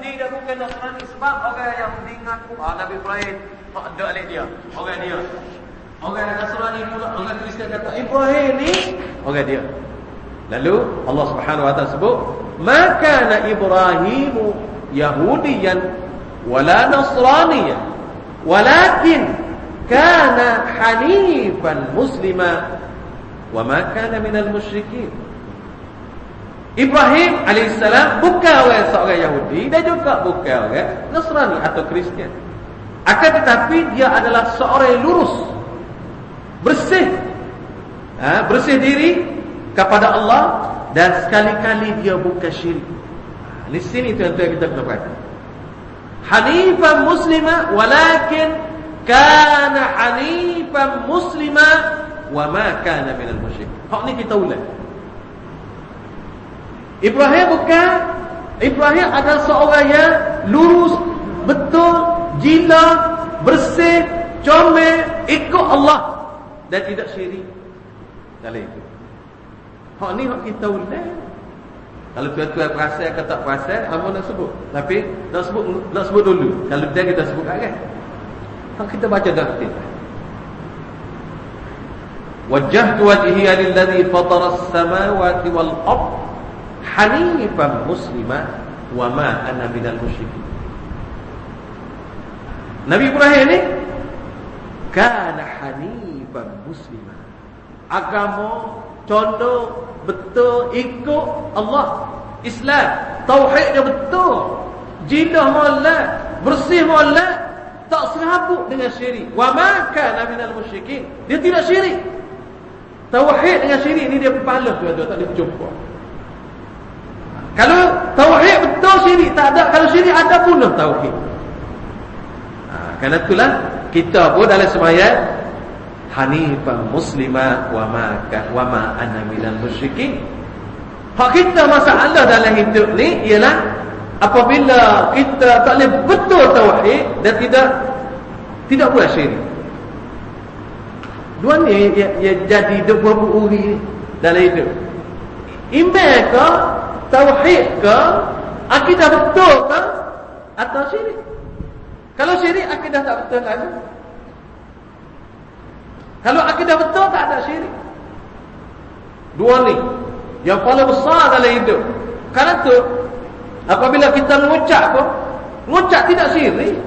Yahudi dan bukan Nasrani sebab orang Yahudi ngaku ah Nabi Ibrahim tak ada alik dia. Orang dia. Orang Nasrani pula orang Kristian kata Ibrahim ni orang dia. Lalu Allah Subhanahu wa taala sebut, "Maka na Ibrahim Yahudiyan wala Nasraniyan, walakin kana hanifan muslima wa ma kana minal musyrikin." Ibrahim alaihissalam bukan orang seorang Yahudi dan juga bukan orang Nasrani atau Kristian. Akan tetapi dia adalah seorang yang lurus. Bersih. Ha, bersih diri kepada Allah dan sekali-kali dia bukan syirik. Ha, di sini tuan-tuan kita kena perhati. Hanifan muslima walakin kana hanifan muslima wa ma kana minal musyrik. Hak ni kita ulang. Ibrahim bukan Ibrahim adalah seorang yang lurus, betul, jila, bersih, comel, ikut Allah dan tidak syirik. Dalam itu. Hak ni hak kita ulang. Kalau tuan-tuan perasan atau tak perasan, apa nak sebut? Tapi nak sebut nak sebut dulu. Kalau dia kita sebut kan. Hak kita baca dah kita. Wajjahtu wajhiya lilladhi fatara as-samawati wal ardh hanifan muslima wa ma ana minal musyrikin. Nabi Ibrahim ni kana hanifan muslima. Agama contoh betul ikut Allah Islam. Tauhid dia betul. Jidah molek bersih molek tak serabut dengan syirik. Wa ma kana minal musyrikin. Dia tidak syirik. Tauhid dengan syirik ni dia berpalah tu tak boleh jumpa kalau tauhid betul syirik tak ada. Kalau syirik ada pun tauhid. Ha, kerana itulah kita pun dalam semayat hanifah muslimah wa ma wa ma ana minal musyrikin. Hak kita masalah dalam hidup ni ialah apabila kita tak boleh betul tauhid dan tidak tidak buat syirik. Dua ni ia, ia jadi dua uri dalam hidup. Iman ke tauhid ke? Akidah betul ke? Atau syirik? Kalau syirik akidah tak betul lagi. Kalau akidah betul tak ada syirik. Dua ni. Yang paling besar dalam hidup. Kerana tu apabila kita mengucap pun mengucap tidak syirik.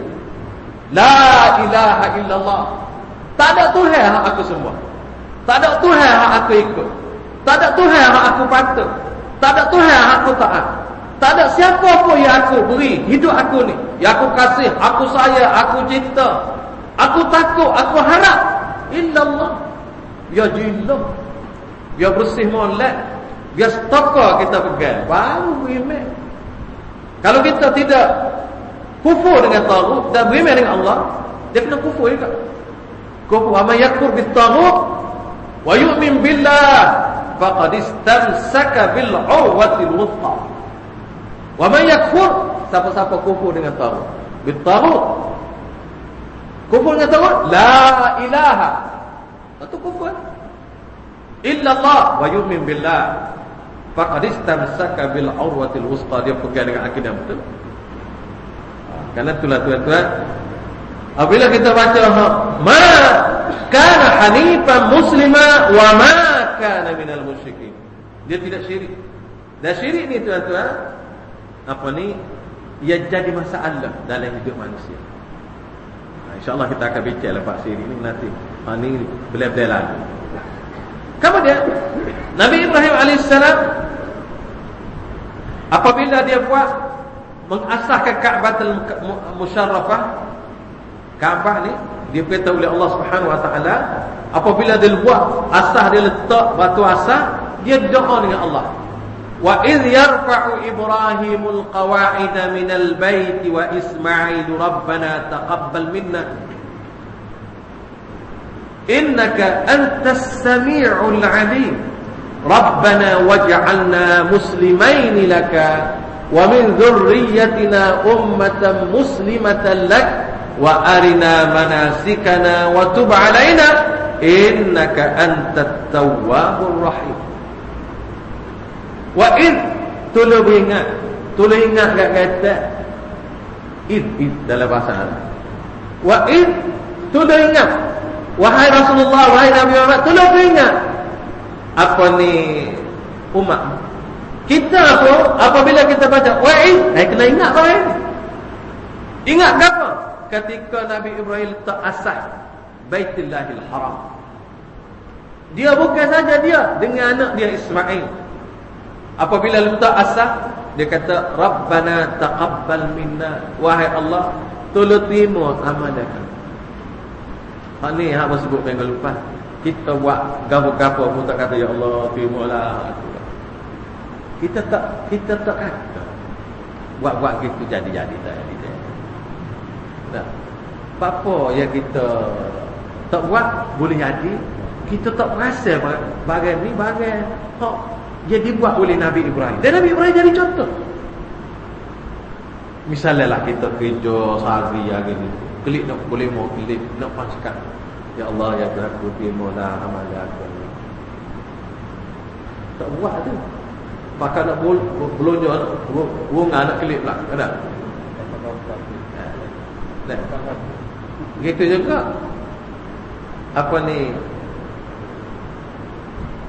La ilaha illallah. Tak ada Tuhan hak aku semua. Tak ada Tuhan hak aku ikut. Tak ada Tuhan hak aku patut tak ada Tuhan aku taat. Tak ada siapa pun yang aku beri hidup aku ni. Yang aku kasih, aku sayang, aku cinta. Aku takut, aku harap. Illallah. Biar jilah. Biar bersih molek. Biar stokor kita pegang. Baru beriman. Kalau kita tidak kufur dengan tagut dan beriman dengan Allah, dia kena kufur juga. Kufur. Amal yakur bitagut. Wa yu'min billah faqad istamsaka bil urwatil wuthqa wa man yakfur siapa-siapa kufur dengan tagut. bil tagut kufur dengan tagut? la ilaha itu kufur. illa Allah wa yu'min billah faqad istamsaka bil urwatil wuthqa dia pegang dengan akidah betul? Kerana itulah tuan-tuan. Apabila kita baca ma kana hanifan muslima wa ma kana minal musyrikin. Dia tidak syirik. Dan syirik ni tuan-tuan apa ni ia jadi masalah dalam hidup manusia. Ha, InsyaAllah kita akan bincang lepas syirik ni nanti. Ha, ni bela-bela lagi. Kemudian Nabi Ibrahim AS apabila dia buat mengasahkan Kaabah Musyarrafah Kaabah ni dia berkata oleh Allah Subhanahu Wa Taala apabila dia buat asah dia letak batu asah dia doa dengan Allah. Wa idh yarfa'u Ibrahimul qawa'ida minal bait wa Ismail rabbana taqabbal minna. Innaka antas sami'ul 'alim. Rabbana waj'alna muslimain laka wa min dhurriyyatina ummatan muslimatan wa arina manasikana wa tub alaina. Innaka antat tawwabur rahim. Wa id tulu ingat. Tulu ingat gak kata id id dalam bahasa Arab. Wa id tolong ingat. Wahai Rasulullah wahai Nabi Muhammad tolong ingat. Apa ni umat? Kita tu apabila kita baca wa id eh kena ingat apa ini ingat apa ketika Nabi Ibrahim letak asas Baitullahil Haram. Dia bukan saja dia dengan anak dia Ismail. Apabila letak asas dia kata Rabbana taqabbal minna. Wahai Allah Tolong terima amal dia. Hak ni yang sebut minggu lepas. Kita buat gapo-gapo pun tak kata Ya Allah terimalah. Kita tak kita tak kata. Buat-buat gitu jadi-jadi tak jadi Tak Apa yang kita Tak buat boleh jadi. Kita tak rasa bagai ni bagai Hak dia dibuat oleh Nabi Ibrahim. Dan Nabi Ibrahim jadi contoh. Misalnya lah kita kerja sehari hari ni. Klik nak boleh mau klik nak paskan. Ya Allah ya aku timolah amal aku tak buat tu. Maka nak bul belonyo burung anak klik pula ada Nah, gitu juga. Apa ni?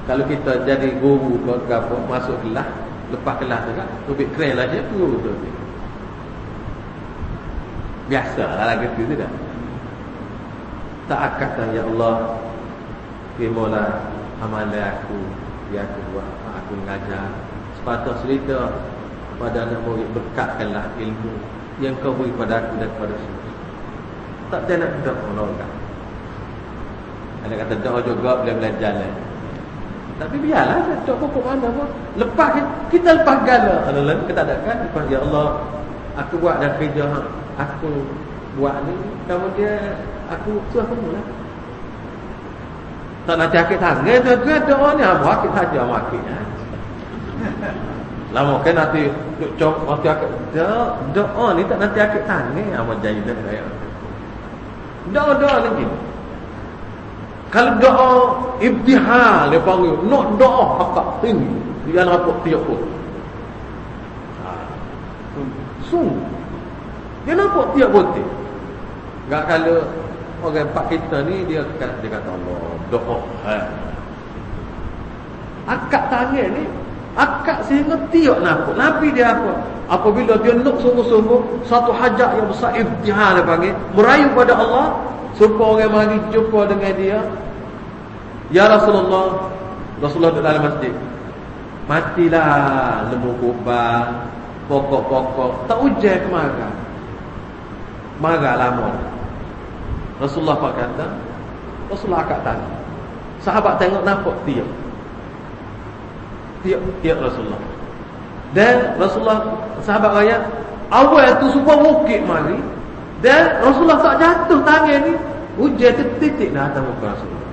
Kalau kita jadi guru apa masuk kelas, lepas kelas tu kan, lebih keren lah je guru tu. Biasa lah lagi tu kan. Tak akan ya Allah Terimalah amalan aku Yang aku buat Aku mengajar. Sepatah cerita Pada anak murid Berkatkanlah ilmu Yang kau beri pada aku dan kepada semua Tak ada nak duduk menolak Ada kata doa juga Boleh belajar lah tapi biarlah cok pokok mana pun. Lepas kita lepas gala. Allah kita tak kan lepas ya Allah aku buat dah kerja aku buat ni kemudian aku tu aku mula. Tak nak cakap tangan tu tu doa ni apa kita saja makin. Lama kan nanti duk cok nanti akak doa doa ni tak nanti akak tangan apa jadi dah saya. Doa doa ni kalau doa ibtihal dia panggil, nak doa akak tinggi. Dia nak apa tiap pun. Sung. Dia nampak tiap putih. Enggak kalau orang pak kita ni dia dia kata Allah doa. Ha. Akak tangan ni akak sehingga tiap nampak. Nabi dia apa? Apabila dia nak sungguh-sungguh satu hajat yang besar ibtihal dia panggil, merayu pada Allah supaya orang mari jumpa dengan dia. Ya Rasulullah Rasulullah duduk dalam masjid. Matilah lembu kubang Pokok-pokok. Tak hujan ke Marah? Lama. Rasulullah Pak kata Rasulullah akak tanya. Sahabat tengok nampak tiap Tiap, tiap Rasulullah Dan Rasulullah Sahabat raya Awal tu semua bukit mari Dan Rasulullah tak jatuh tangan ni Hujan tu titik dah atas muka Rasulullah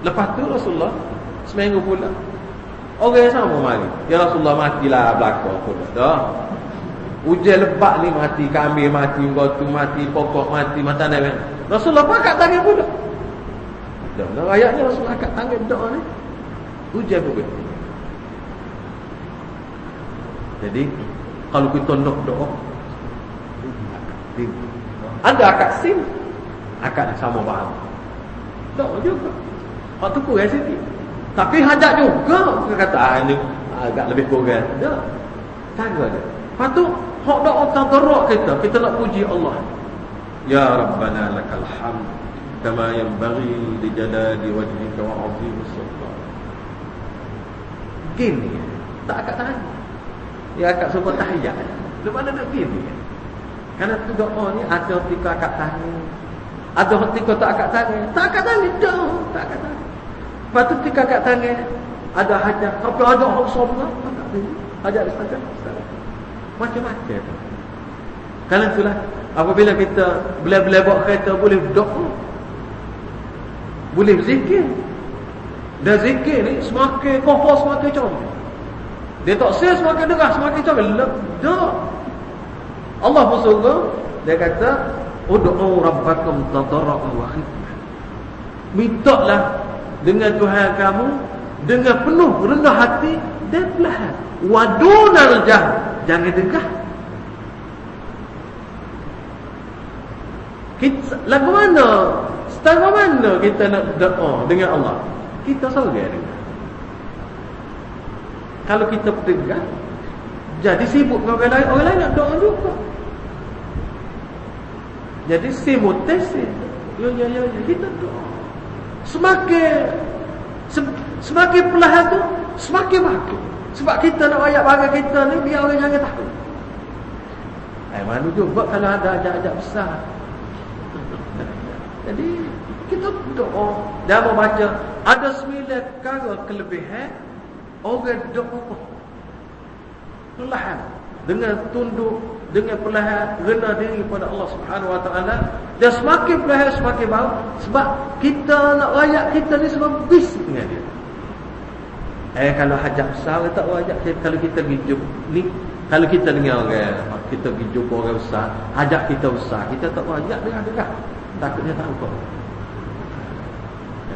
Lepas tu Rasulullah seminggu pula orang yang sama mari. Ya Rasulullah matilah belakang pun. Dah. Hujan lebat ni mati, kambing mati, gotu mati, pokok mati, mata nabi. Rasulullah pakat tangan pula. Dah, dah ayatnya Rasulullah pakat tangan doa ni. Hujan pun. Jadi kalau kita nak doa ada akad sim akad sama bahan doa juga Hak tu kurang sikit. Tapi hajat juga dia kata ah ini agak lebih kurang. Dak. Tangga dia. Lepas tu hak dak orang teruk kita, kita nak puji Allah. Ya Rabbana lakal hamd kama yanbaghi li jalali wajhika wa 'azim sultan. Gini, tak akan tahan. Ya akak sebut tahiyat. Lepas mana nak gini? Karena tu doa ni ada ketika akak tanya. Ada ketika tak akak tanya. Tak akak tanya. Tak akak tanya. Lepas tu ketika kat tangan ada hajat, tapi ada orang sombong tak. Hajat saja. Macam-macam. Kalau itulah apabila kita boleh-boleh buat kereta boleh berdoa. Boleh zikir. Dan zikir ni semakin kofor semakin comel. Dia tak sel semakin deras semakin comel. Ledak. Allah pun suruh. Dia kata. Udu'u rabbakum tatara'u wa khidmah. Mintaklah. Dengan Tuhan kamu. Dengan penuh rendah hati. Dan pelahan. Wadunar jah. Jangan degah. Kita, lagu mana? Setara mana kita nak doa dengan Allah? Kita sorang dengan kalau kita dengar jadi sibuk dengan orang lain orang lain nak doa juga. Jadi simultase ya ya ya, ya kita doa. Semakin semakin perlahan tu semakin bagus sebab kita nak ayat bagi kita ni biar orang jangan tahu Eh, mana juga kalau ada ajak-ajak besar. Jadi, kita doa. Dan membaca, ada sembilan perkara kelebihan, orang doa. Perlahan. Dengan tunduk, dengan perlahan, rendah diri pada Allah Subhanahu Wa Taala. Dan semakin perlahan, semakin baru. Sebab kita nak rakyat kita ni semua bis dengan dia. Eh, kalau hajat besar, tak wajak. Kalau kita pergi ni, kalau kita dengar orang, kita pergi jumpa orang besar, ajak kita besar, kita tak mau ajak dengan dekat. Takutnya tahu kok.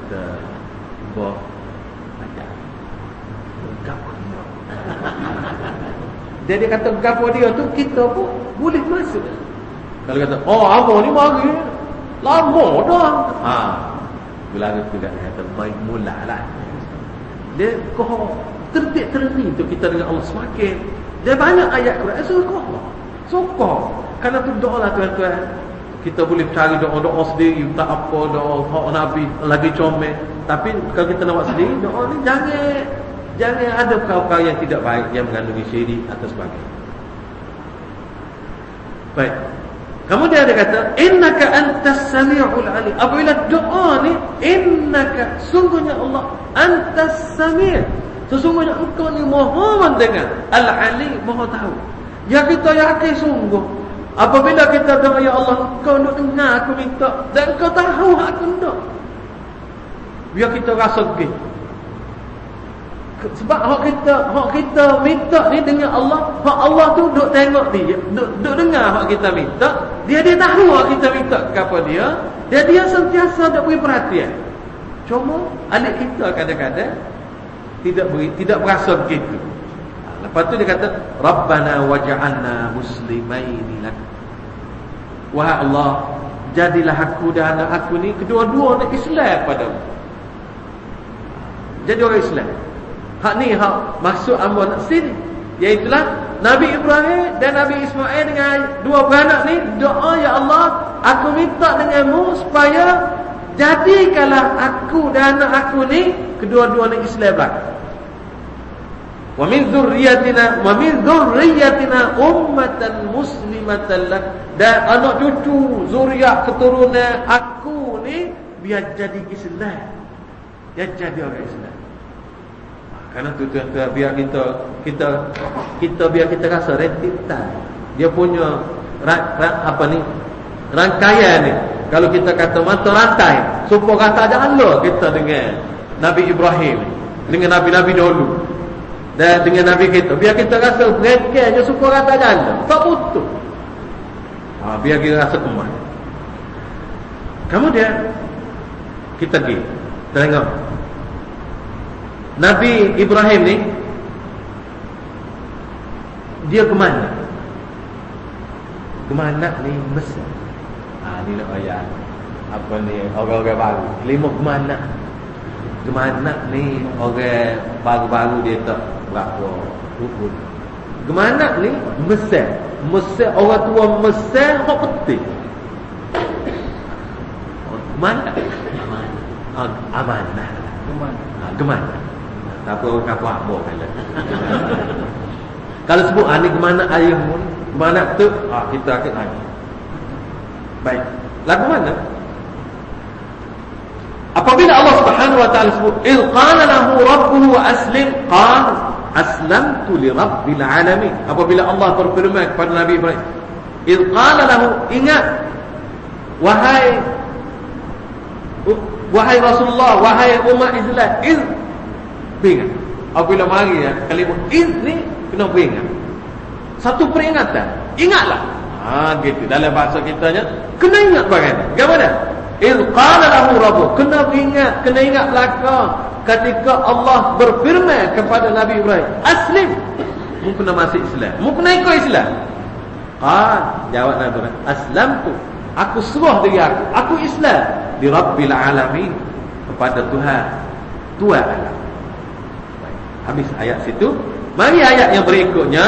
Kata, boh, ajak. Gapo dia. dia dia kata gapo dia tu kita pun boleh masuk. Kalau kata, oh apa ni mari. Lama dah. Ha. Bila tu tidak kata baik mula lah. Dia kau tertik-terni tu kita dengan Allah semakin dia banyak ayat Quran suka. Suka. Karena tu doa lah tuan-tuan. Kita boleh cari doa-doa sendiri. Tak apa doa Nabi lagi comel. Tapi kalau kita nak buat sendiri, doa ni jangan jangan ada perkara-perkara yang tidak baik yang mengandungi syirik atau sebagainya. Baik. Kemudian dia kata, "Innaka antas samiul alim." Apabila doa ni, innaka sungguhnya Allah antas sami'. Sesungguhnya engkau ni maha mendengar Al-Ali maha tahu Ya kita yakin sungguh Apabila kita doa Ya Allah Engkau nak dengar aku minta Dan engkau tahu aku nak Biar kita rasa begitu sebab hak kita hak kita minta ni dengan Allah, hak Allah tu duk tengok dia, duk, duk dengar hak kita minta, dia dia tahu hak kita minta kepada dia, dia dia sentiasa dak beri perhatian. Cuma alik kita kadang-kadang tidak beri, tidak berasa begitu. Lepas tu dia kata Rabbana waj'alna muslimaini lak. Wahai Allah, jadilah aku dan anak aku ni kedua-dua ni Islam padamu. Jadi orang Islam. Hak ni hak masuk ambo nak sini. Iaitulah Nabi Ibrahim dan Nabi Ismail dengan dua beranak ni doa ya Allah, aku minta denganmu supaya jadikanlah aku dan anak aku ni kedua-dua ni Islam lah. Wa min dzurriyyatina wa min dzurriyyatina ummatan muslimatan lak. Dan anak cucu zuriat keturunan aku ni biar jadi Islam. Biar jadi orang Islam. Karena tu tu biar kita kita kita biar kita rasa rentitan. Dia punya ra, ra, apa ni? Rangkaian ni. Kalau kita kata mata rantai, supaya kata ada Allah kita dengan Nabi Ibrahim dengan nabi-nabi dahulu dan dengan Nabi kita. Biar kita rasa mereka je suka rata jalan. Tak butuh ha, biar kita rasa kumat. Kemudian kita pergi. Tengok. Nabi Ibrahim ni dia ke mana ke mana ni Mesir ha, ni nak ayat apa ni orang-orang baru. Lima ke mana ke mana ni orang baru-baru dia tak berapa rukun. Gimana ni? Mesir. Mesir orang tua Mesir hok penting. Gimana? Amanah. Amanah. Gimana? Gimana? Tak apa orang kapal apa kala. Kalau sebut ah, ni gimana ayahmu ni? Gimana tu? Ah, kita akan lagi. Baik. Lagu mana? Apabila Allah Subhanahu wa taala sebut, "Il qala lahu rabbuhu aslim," qala aslamtu li rabbil alamin. Apabila Allah berfirman kepada Nabi Ibrahim id qala lahu ingat wahai wahai Rasulullah wahai umat Islam id ingat apabila mari ya kalimah id ni kena ingat satu peringatan ingatlah. Ha gitu. Dalam bahasa kita nya kena ingat bagaimana? Bagaimana id qala lahu rabbuh kena ingat kena ingat belaka ketika Allah berfirman kepada Nabi Ibrahim aslim mu kena masuk Islam mu kena ikut Islam ah jawab Nabi Ibrahim aslam tu Aku serah diri aku. Aku Islam. Di Rabbil Alamin. Kepada Tuhan. Tuhan alam. Habis ayat situ. Mari ayat yang berikutnya.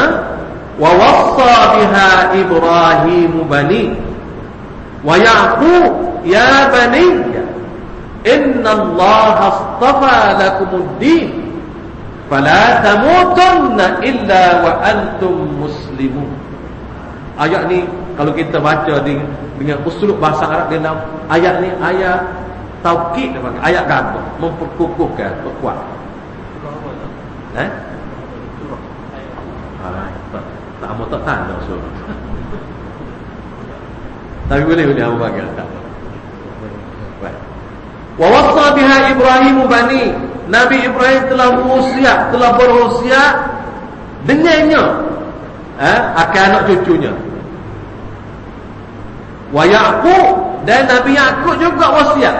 Wa wassa biha Ibrahim bani. Wa ya'qub ya bani. Inna Allah astafa lakumuddin. Fala tamutunna illa wa antum muslimun. Ayat ni kalau kita baca di, dengan usulub bahasa Arab dia nama ayat ni ayat taukid ayat gabung memperkukuhkan perkuat eh tak tak mau tak tanda so. Tapi boleh boleh apa bagi tak wa wasa biha ibrahim bani nabi ibrahim telah berusia telah berusia dengannya eh akan anak cucunya Wa Yaqub dan Nabi Yaqub juga wasiat.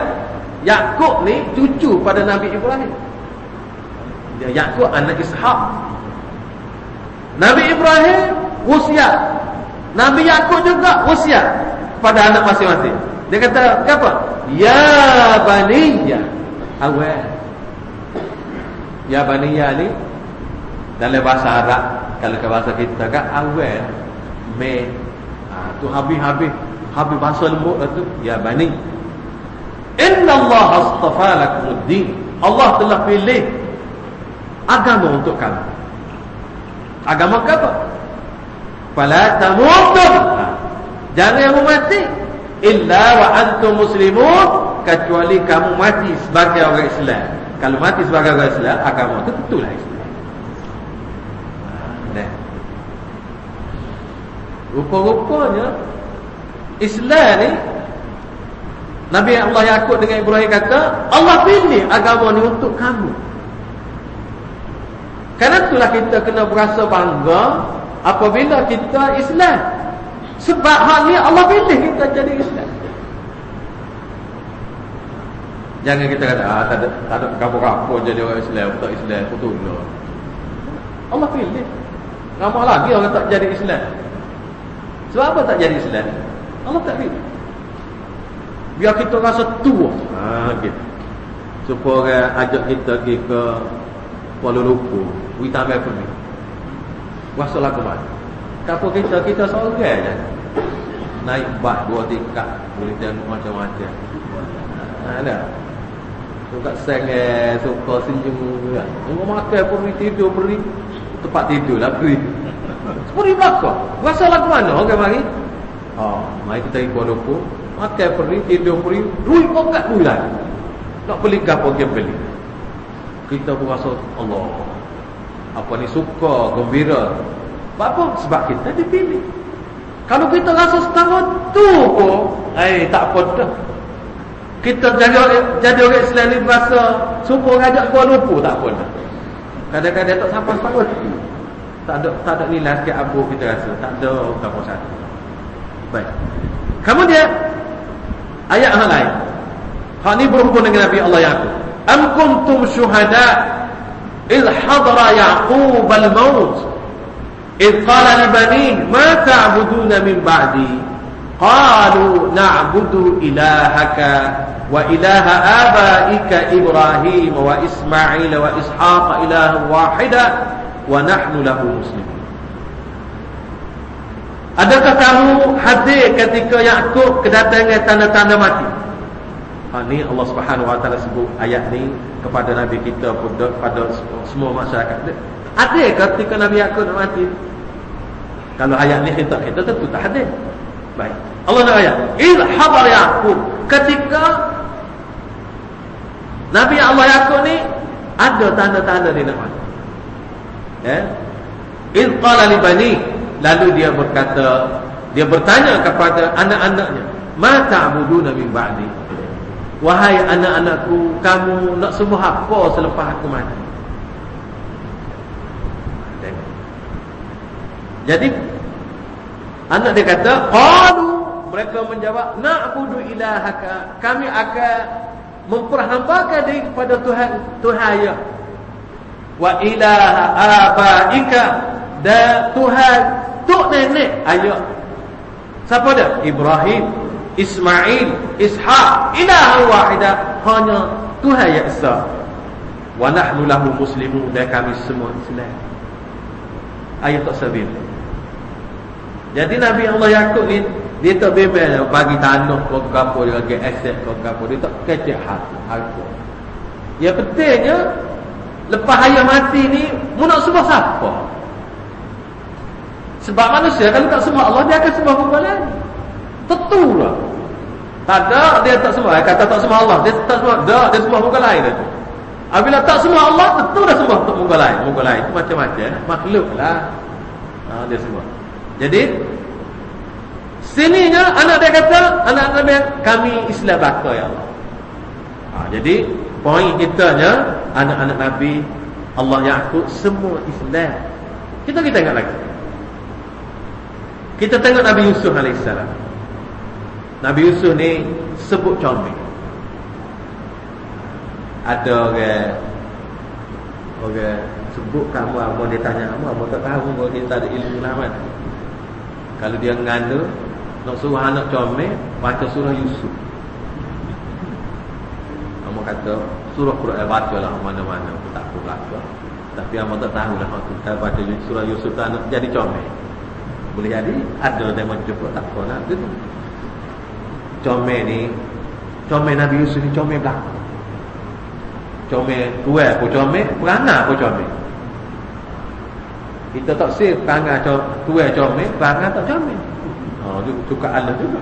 Yaqub ni cucu pada Nabi Ibrahim. Dia Yaqub anak Ishaq. Nabi Ibrahim wasiat. Nabi Yaqub juga wasiat pada anak masing-masing. Dia kata apa? Ya baniya. Awal. Ya baniya ni dalam bahasa Arab kalau ke bahasa kita kan awal me ha, tu habis-habis habis bahasa lembut itu ya bani inna Allah astafa lakumuddin Allah telah pilih agama untuk kamu agama apa fala tamutun jangan yang mati. Illa wa antum muslimun kecuali kamu mati sebagai orang Islam. Kalau mati sebagai orang Islam agama itu betullah Islam. Rupa-rupanya Islam ni Nabi Allah Yaqub dengan Ibrahim kata Allah pilih agama ni untuk kamu. Karena itulah kita kena berasa bangga Apabila kita Islam Sebab hal ni Allah pilih kita jadi Islam. Jangan kita kata ah, Tak ada, tak ada kapur-kapur jadi orang Islam Tak Islam, betul Allah pilih. Ramah lagi orang tak jadi Islam. Sebab apa tak jadi Islam? Allah tak pilih. Biar kita rasa tua. Ha, gitu. Supaya orang ajak kita pergi ke Kuala Lumpur Kita ambil Rasa lagu mana Kapal kita, kita seorang je Naik bak dua tingkat Boleh tengok macam-macam ha, Ada Suka sengeh, suka senyum Tunggu makan pergi tidur pergi Tempat tidur lah pergi Seperti belakang Rasa lagu mana orang okay, mari Ha, mai kita Kuala Lumpur, makan pergi, tidur pergi, duit pun kat bulan. Nak beli gapo dia beli. Kita pun rasa Allah. Apa ni suka, gembira. Apa? Sebab kita dipilih. Kalau kita rasa setengah tu pun, eh tak apa dah. Kita jadi jadi orang ni rasa suka ngajak Kuala Lumpur tak apa dah. Kadang-kadang tak sampai setengah Tak ada tak ada nilai sikit abu kita rasa. Tak ada apa satu. Baik. Kemudian ayat yang lain. Hal ini berhubung dengan Nabi Allah Yaqub. Am kuntum syuhada idh hadara Yaqub al-maut ta'buduna min ba'di qalu na'budu ilahaka wa ilaha abaika Ibrahim wa Ismail wa Ishaq ilahan wahida wa nahnu lahu muslimun Adakah kamu hadir ketika Yakub kedatangan tanda-tanda mati? Ha, ni Allah Subhanahu Wa Taala sebut ayat ni kepada Nabi kita pada semua masyarakat. Ada ketika Nabi Yakub mati? Kalau ayat ni kita kita tentu tak hadir. Baik. Allah nak ayat. Il habar Yakub ketika Nabi Allah Yakub ni ada tanda-tanda dia nak mati. Ya. Il qala li bani Lalu dia berkata Dia bertanya kepada anak-anaknya Ma ta'buduna min ba'di Wahai anak-anakku Kamu nak semua apa selepas aku mati Jadi Anak dia kata Qalu Mereka menjawab Na'budu ilahaka Kami akan Memperhambakan diri kepada Tuhan Tuhan ya Wa ilaha abaika Dan Tuhan tok nenek ayah siapa dia Ibrahim Ismail, Ishaq, ilahan wahidah, hanya Tuhan yang esa. Wa nahnu lahu muslimun dan kami semua Islam. Ayat tak sabit. Jadi Nabi Allah Yakub ni dia tak bebel bagi tanah kau kapo dia bagi aset kau kapo dia tak kecek hati harta. Ya pentingnya lepas ayah mati ni mu nak sembah siapa? Sebab manusia kalau tak sembah Allah dia akan sembah bukan lain. Tentulah. Tak ada dia tak sembah. Dia kata tak sembah Allah. Dia tak sembah. Dia, dia sembah bukan lain. Dia. Apabila tak sembah Allah, tentu dah sembah bukan lain. Bukan lain. Macam-macam. Makhluk lah. Ha, dia sembah. Jadi, sininya anak dia kata, anak Nabi, kami Islam bakar ya Allah. Ha, jadi, poin kitanya, anak-anak Nabi, Allah Yaakob, semua Islam. Kita kita tengok lagi. Kita tengok Nabi Yusuf AS. Nabi Yusuf ni sebut comel. Ada orang orang sebut kamu apa dia tanya kamu apa tak tahu kalau dia tak ada ilmu lamat. Kalau dia nganda nak suruh anak comel baca surah Yusuf. Kamu kata surah Quran baca lah mana-mana. Tak apa Tapi kamu tak tahu lah kita baca surah Yusuf tak nak jadi comel. Boleh jadi ada yang menjemput tak apa nak gitu. Comel ni comel Nabi Yusuf ni comel belakang. Comel tua pun comel perangai pun comel kita tak sih perangai tua comel perangai tak comel oh, suka Allah juga.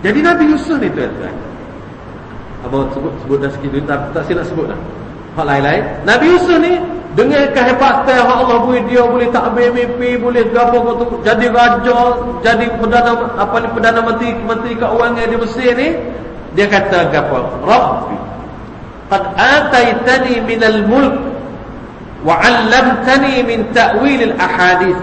Jadi Nabi Yusuf ni tuan-tuan. Apa sebut sebut dah sikit tak, tak silap sebut dah. Hal lain-lain. Nabi Yusuf ni dengan kehebatan Allah boleh dia boleh takbir mimpi boleh gapo tu jadi raja jadi perdana apa ni perdana menteri menteri keuangan di Mesir ni dia kata gapo rabbi qad ataitani min al-mulk wa 'allamtani min ta'wil al-ahadith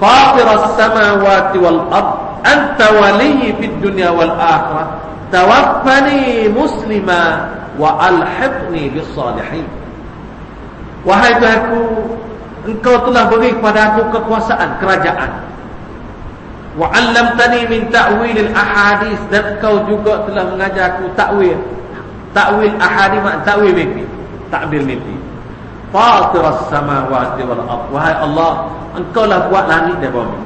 fatir as-samawati wal ard anta waliyyi fid dunya wal akhirah tawaffani muslima wa alhiqni bis salihin Wahai Tuhanku Engkau telah beri kepada aku kekuasaan Kerajaan Wa 'allamtani min ta'wil al-ahadith dan engkau juga telah mengajar aku takwil. Takwil ahadith mak takwil mimpi. Takbir mimpi. Fatiras samawati wal ardh. Wahai Allah, engkau lah buat langit dan bumi.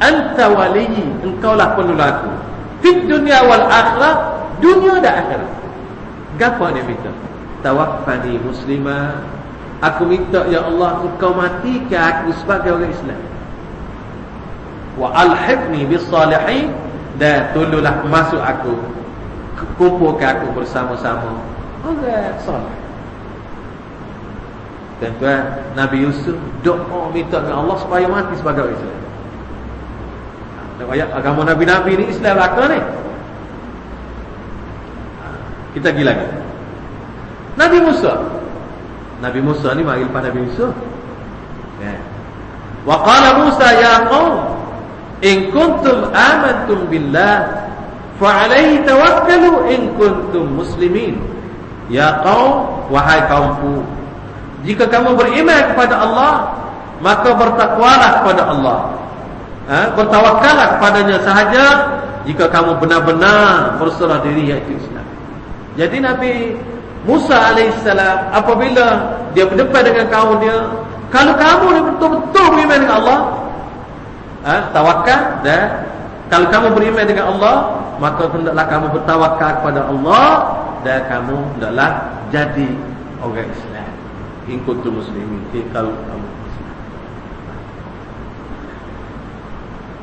Anta waliyyi, engkau lah penulaku. Fid dunya wal akhirah, dunia dan akhirat. Gapo dia minta? Tawaffani muslimah Aku minta ya Allah engkau matikan aku sebagai orang Islam. Wa alhibni bis salihin dan tolonglah masuk aku kumpulkan aku bersama-sama orang soleh. Dan tuan Nabi Yusuf doa minta dengan Allah supaya mati sebagai orang Islam. Ayat agama Nabi-Nabi ni Islam belaka ni. Kita pergi lagi. Nabi Musa Nabi Musa ni manggil pada Nabi Musa. Ya. Wa qala Musa ya qaum in kuntum amantum billah fa alayhi tawakkalu in kuntum muslimin. Ya qaum wahai kaumku jika kamu beriman kepada Allah maka bertakwalah kepada Allah. Ha? bertawakallah kepadanya sahaja jika kamu benar-benar berserah diri iaitu Islam. Jadi Nabi Musa alaihissalam apabila dia berdepan dengan kaum dia, kalau kamu betul-betul beriman dengan Allah, ha, tawakal dan kalau kamu beriman dengan Allah, maka hendaklah kamu bertawakal kepada Allah dan kamu hendaklah jadi orang Islam. In kuntum muslimin, kalau kamu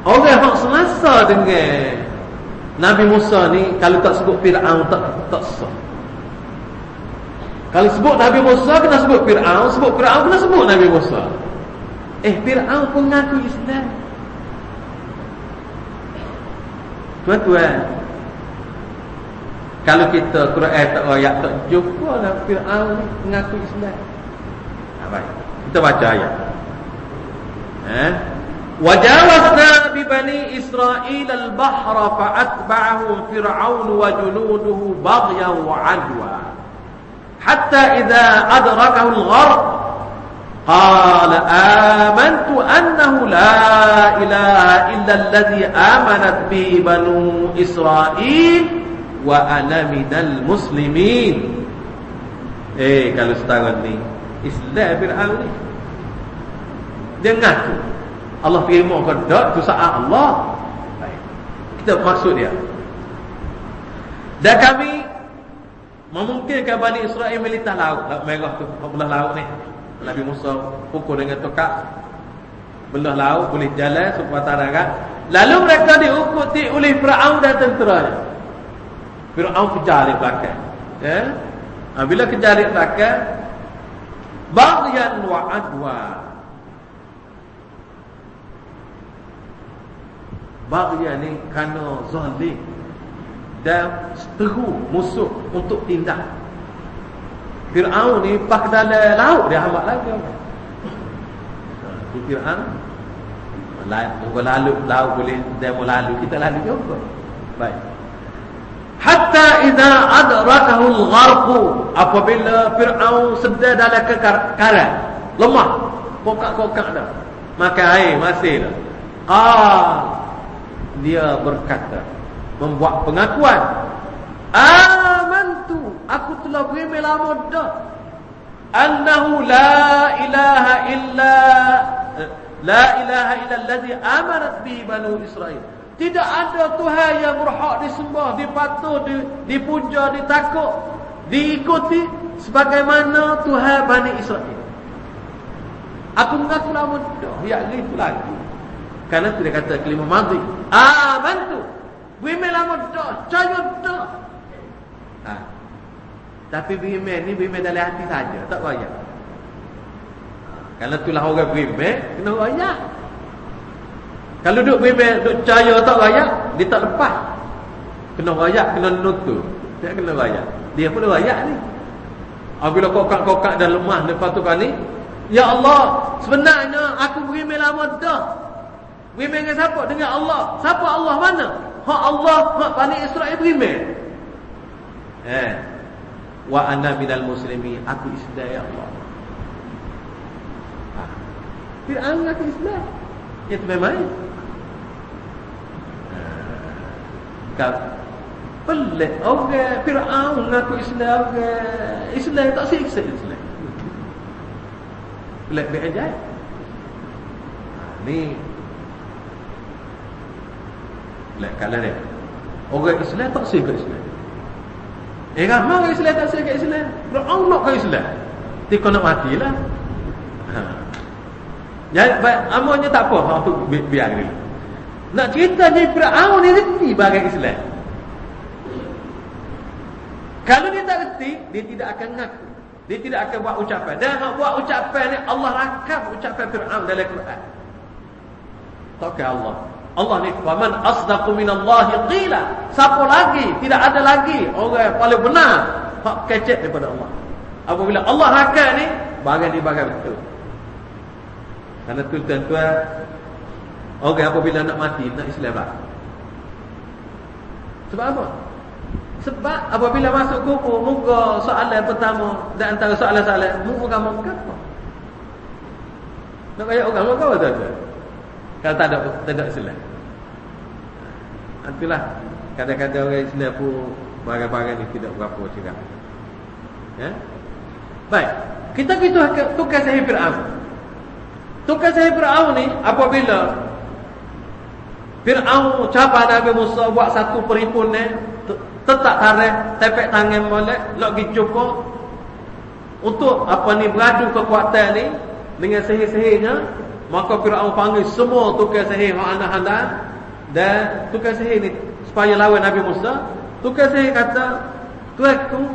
Orang yang semasa dengan Nabi Musa ni kalau tak sebut Fir'aun tak tak sah. Kalau sebut Nabi Musa kena sebut Fir'aun. Sebut Fir'aun kena sebut Nabi Musa. Eh Fir'aun pun ngaku Islam. Tuan-tuan Kalau kita Quran tak ayat tak jumpa lah Fir'aun ngaku Islam bai kita baca ayat. Eh? وجاوزنا ببني إسرائيل البحر فأتبعهم فرعون وجنوده بغيا وعدوا حتى إذا أدركه الغرق قال آمنت أنه لا إله إلا الذي آمنت به بنو إسرائيل وأنا من المسلمين Eh kalau setahun ni. Islam Fir'aun ni Dia ngaku Allah firman ke tak tu saat Allah. Baik. Kita maksud dia. Dan kami Memungkinkan Bani Israel melintah laut. Laut merah tu Belah laut ni. Nabi Musa pukul dengan tokak. Belah laut boleh jalan Supaya darat Lalu mereka diukuti oleh Fir'aun dan tentera Fir'aun kejar di belakang. Ya? Ha, Bila kejar di belakang Baghyan wa adwa. Baghyan ni Kerana zalim Dan seteru musuh Untuk tindak. Fir'aun ni Pak dalam laut Dia hambat lagi ha, Fir'aun Lalu lalu boleh Dia mau lalu Kita lalu juga Baik Hatta idza adrakahu al-gharq apabila Firaun sedar dalam kekaran lemah kokak-kokak dah. Makan air masih dah. Ah dia berkata membuat pengakuan. Amantu aku telah beriman lama dah. Annahu la ilaha illa la ilaha illa allazi amanat bihi banu israil tidak ada Tuhan yang berhak disembah, dipatuh, dipuja, ditakut, diikuti sebagaimana Tuhan Bani Israel. Aku mengaku lama dah, ya itu lagi. Karena tu dia kata kelima madhi. Amantu. Bime lama dah, caya dah. Ha. Tapi bime ni bime dalam hati saja, tak payah. Kalau itulah orang bime, kena royak. Kalau duduk bebel, duduk cahaya tak rayak, dia tak lepas. Kena rayak, kena nutup. Dia kena rayak. Dia pun rayak ni. Apabila kokak-kokak dan lemah lepas tu kali, Ya Allah, sebenarnya aku berimil lama dah. Berimil dengan siapa? Dengan Allah. Siapa Allah mana? Hak Allah, hak Bani Israel berimil. Eh. Wa ana minal muslimi. Aku Islam ya Allah. Ha. Fir'aun aku Islam. Itu memang kau pelik orang Firaun mengaku Islam orang Islam tak siksa Islam. Pelik be ajaib ni. Pelik kala dia orang Islam tak siksa Islam. Eh ramai orang Islam tak siksa Islam. Firaun nak ke Islam. Dia nak matilah. Ha. Ya, amanya tak apa, ha, tu biar dia. Nak cerita ni Fir'aun ni reti bagai Islam. Kalau dia tak reti, dia tidak akan ngaku. Dia tidak akan buat ucapan. Dan nak buat ucapan ni, Allah rakam ucapan Fir'aun dalam Quran. Takkan Allah. Allah ni, وَمَنْ أَصْدَقُ مِنَ اللَّهِ قِيلَ Siapa lagi? Tidak ada lagi. Orang yang paling benar. Hak kecek daripada Allah. Apabila Allah rakam ni, bagai dia bagai betul. Karena tu tuan-tuan, Orang apabila nak mati nak Islam tak? Sebab apa? Sebab apabila masuk kubur muka soalan pertama dan antara soalan-soalan muka kamu apa? Nak kaya orang muka apa tu? Kalau tak ada tak ada Islam. Itulah kadang-kadang orang Islam pun barang-barang ni tidak berapa cakap. Ya? Baik. Kita kita tukar sahih Fir'aun. Tukar sahih Fir'aun ni apabila Fir'aun cabar Nabi Musa buat satu perhimpunan tetap tarik tepek tangan molek nak pergi jumpa untuk apa ni beradu kekuatan ni dengan sihir-sihirnya maka Fir'aun panggil semua tukar sihir anda dan tukar sihir ni supaya lawan Nabi Musa. Tukar sihir kata tuanku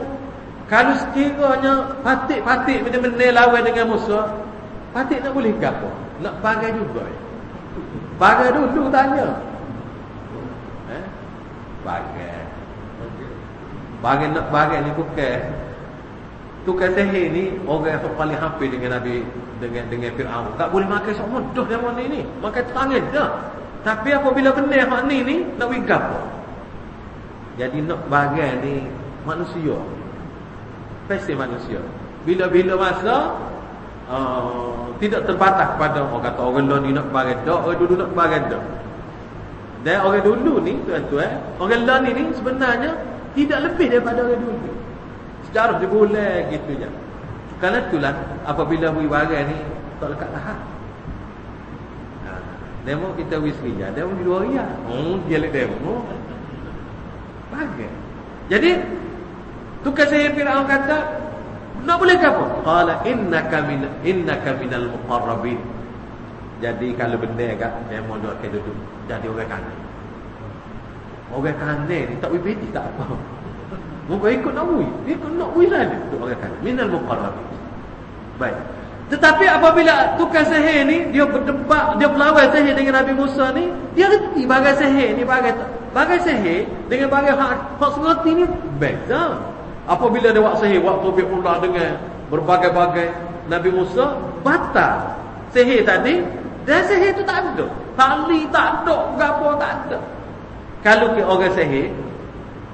kalau sekiranya patik-patik benar-benar lawan dengan Musa patik nak boleh ke apa? Nak pakai juga ya Bagai dulu tanya. Eh? Bagai. Bagai bagai ni bukan. Tukar sihir ni orang yang paling hampir dengan Nabi dengan dengan Firaun. Tak boleh makan sok mudah yang mana ni. Makan tangan dah. Tapi apabila benar hak ni ni nak wigap. Jadi nak bagai ni manusia. Pasti manusia. Bila-bila masa uh, tidak terbatas pada orang kata orang lain nak bagi dak, orang dulu nak bagi dak. Dan orang dulu ni tuan-tuan, orang lain ni sebenarnya tidak lebih daripada orang dulu. Secara dia boleh gitu je. Kerana itulah apabila beri barang ni tak lekat tahan. Ha, demo kita wis ria, demo di dua ria. Hmm, dia le demo. Bagai. Jadi tukar saya Firaun kata, nak boleh ke apa? Qala innaka min innaka minal muqarrabin. Jadi kalau benda agak demo duk ke duduk jadi orang kanan. Orang kanan ni tak boleh tak apa. Muka ikut nak bui. Ikut nak bui lah dia. Untuk orang kata. Minal muqarrabi. Baik. Tetapi apabila tukar sihir ni, dia berdebat, dia berlawan sihir dengan Nabi Musa ni, dia reti bagai sihir ni, bagai bagai sihir dengan bagai hak, hak sengerti ni, beza. Apabila dia buat sihir, waktu bi'ullah dengan berbagai-bagai. Nabi Musa, batal. Sihir tadi, dan sihir tu tak ada. Tali tak ada, gapo tak ada. Kalau orang sihir,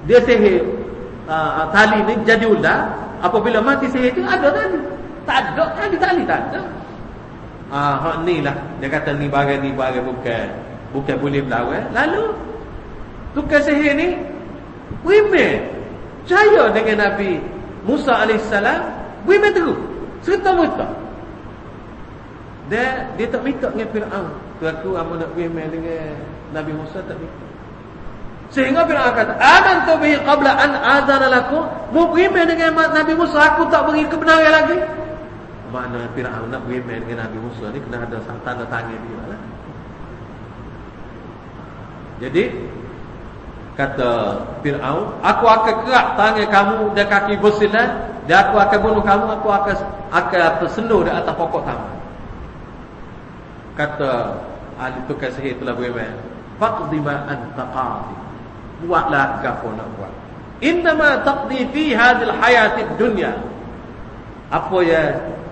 dia sihir uh, tali ni jadi ular apabila mati sihir itu ada tali tak ada tali tali tak ada. Ah uh, ni lah. Dia kata ni bagai ni bagai bukan. Bukan boleh berlawan. Lalu tukar sihir ni women percaya dengan Nabi Musa AS women terus serta merta dia dia tak minta dengan Fir'aun tu aku nak women dengan Nabi Musa tak minta Sehingga Fir'aun kata, "Amantu bihi qabla an adzana lakum." Mu beriman dengan Nabi Musa, aku tak beri kebenaran lagi. Mana Fir'aun nak beriman dengan Nabi Musa ni kena ada tanda tangan dia lah. Jadi kata Fir'aun, "Aku akan kerak tangan kamu dan kaki bersilat dan aku akan bunuh kamu, aku akan akan tersenduh di atas pokok taman." Kata ahli tukar sihir telah beriman, "Faqdi ma anta qadi." buatlah gapo nak buat innama taqdi fi hadhil hayatid dunya apa ya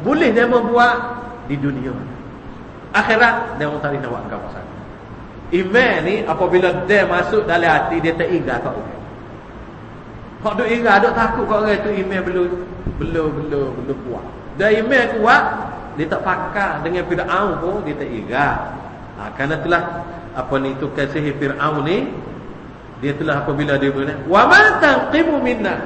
boleh dia membuat di dunia akhirat dia tak nak buat gapo sangat iman ni apabila dia masuk dalam hati dia tak ingat kat orang. Kau duk ingat duk takut kat orang tu iman belum belum belum belum kuat. Dan iman kuat dia tak pakar dengan Fir'aun pun dia tak ingat ha, kerana itulah apa ni tu kasih Fir'aun ni dia telah apabila dia berkata wa ma tanqimu minna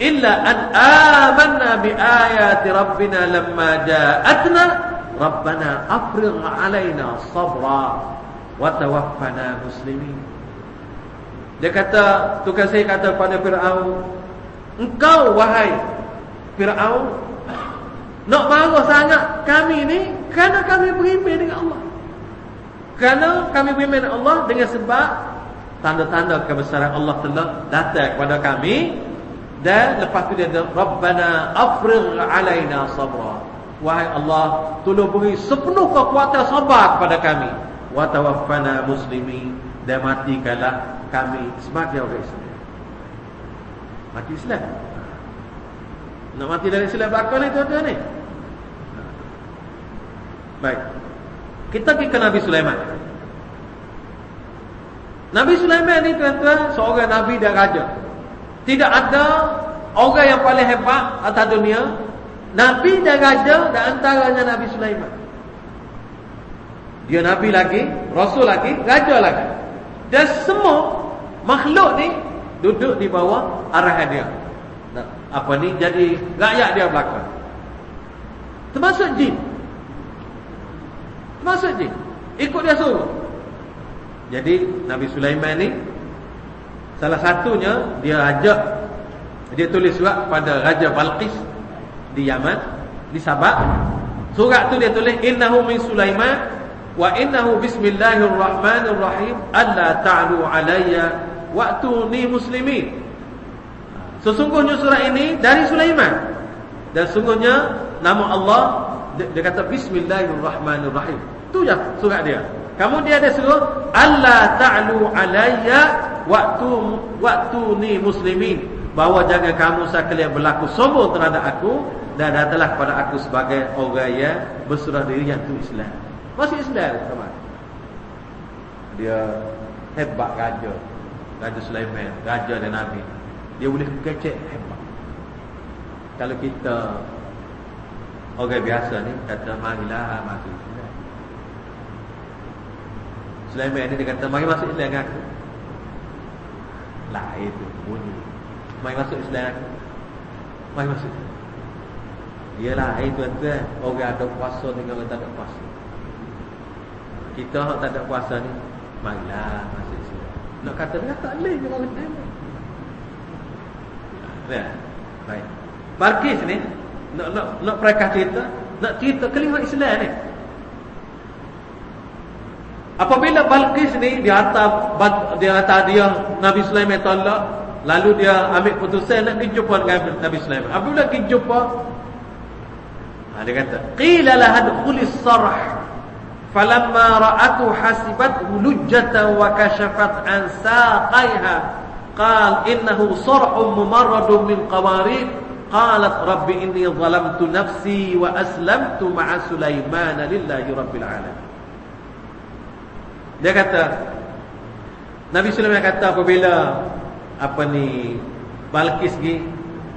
illa an amanna bi ayati rabbina lamma ja'atna rabbana afrigh alaina sabra wa tawaffana muslimin. Dia kata tukar saya kata pada Firaun engkau wahai Firaun nak marah sangat kami ni kerana kami beriman dengan Allah. Kerana kami beriman dengan Allah dengan sebab tanda-tanda kebesaran Allah telah datang kepada kami dan lepas tu dia Rabbana afrigh alaina sabra. Wahai Allah tolong beri sepenuh kekuatan sabar kepada kami wa tawaffana muslimi dan matikanlah kami sebagai orang Islam. Mati Islam. Nak mati dari Islam belakang ni tuan-tuan ni? Baik. Kita pergi ke Nabi Sulaiman. Nabi Sulaiman ni tuan-tuan seorang nabi dan raja. Tidak ada orang yang paling hebat atas dunia. Nabi dan raja dan antaranya Nabi Sulaiman. Dia nabi lagi, rasul lagi, raja lagi. Dan semua makhluk ni duduk di bawah arahan dia. Apa ni jadi rakyat dia belakang. Termasuk jin. Termasuk jin. Ikut dia suruh. Jadi Nabi Sulaiman ni salah satunya dia ajak dia tulis surat pada Raja Balqis di Yaman, di Sabah. Surat tu dia tulis innahu min Sulaiman wa innahu bismillahirrahmanirrahim alla ta'lu alayya wa'tuni muslimin. Sesungguhnya surat ini dari Sulaiman dan sungguhnya nama Allah dia, kata bismillahirrahmanirrahim. Tu je surat dia. Kamu dia ada suruh Allah ta'lu alayya waktu waktu muslimin bahawa jangan kamu sekalian berlaku sombong terhadap aku dan datanglah kepada aku sebagai orang yang berserah diri yang tu Islam. Masih Islam teman. Dia hebat raja. Raja Sulaiman, raja dan nabi. Dia boleh kecek hebat. Kalau kita Orang biasa ni kata marilah Islam. Sulaiman ni dia kata mari masuk Islam dengan aku. Lah itu bunyi. Mari masuk Islam aku. Mari masuk. Iyalah hai tuan-tuan, orang ada puasa dengan orang tak ada puasa. Kita hak tak ada puasa ni, marilah masuk Islam. Nak kata dia tak boleh dengan orang lain. Ya. Baik. Barkis ni nak nak nak mereka cerita, nak cerita kelima Islam ni. Apabila Balqis ni dia hantar dia hantar dia Nabi Sulaiman tolak, lalu dia ambil putusan nak pergi jumpa dengan Nabi Sulaiman. Apabila pergi jumpa ha, dia kata, "Qila laha dkhulis sarh." Falamma ra'atu hasibat lujjatan wa kashafat an saqaiha. Qal innahu sarhun mumarradun min qawarib qalat rabbi inni zalamtu nafsi wa aslamtu ma'a Sulaiman lillahi rabbil alamin. Dia kata Nabi Sulaiman kata apabila apa ni Balkis pergi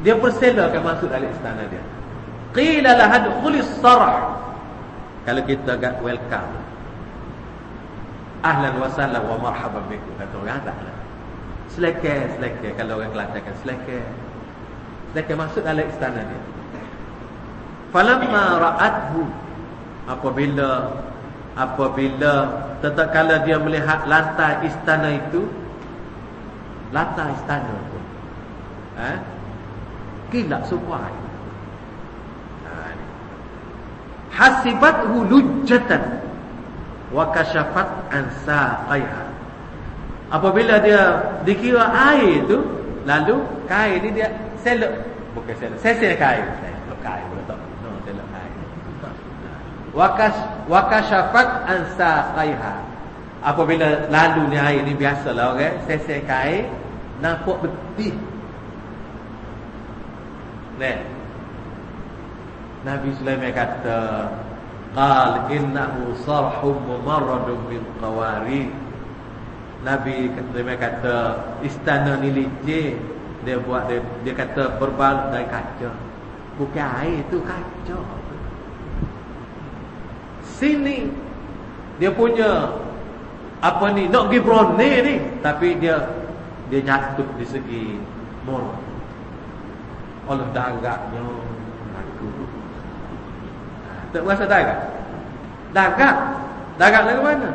dia perselakan masuk dalam istana dia. Qila lahad khulis sarh kalau kita agak welcome. Ahlan wa sahlan wa marhaban bikum. Kata orang tak lah. Selekan selekan kalau orang Kelantan kan selekan mereka masuk dalam istana dia. Falamma ra'athu apabila apabila tatkala dia melihat lantai istana itu lantai istana itu eh gila supai ha, hasibathu lujjatan wa kashafat an saqaiha. Apabila dia dikira air itu lalu kain ini dia selok. Bukan selok. Sesel kain. Selok kain boleh tak? No selok kain. Wakas wakashafat ansa qaiha apabila lalu ni air ni biasalah orang okay? sesel kain nampak betul. Nah. Nabi Sulaiman kata qal innahu sarhum mumarradun min qawari. Nabi Sulaiman kata istana ni licin dia buat dia, dia kata berbalut dari kaca. Bukan air itu kaca. Sini. Dia punya apa ni nak pergi Brunei ni. Tapi dia dia jatuh di segi mur. Allah dagaknya aku tak rasa dagak dagak dagak dari mana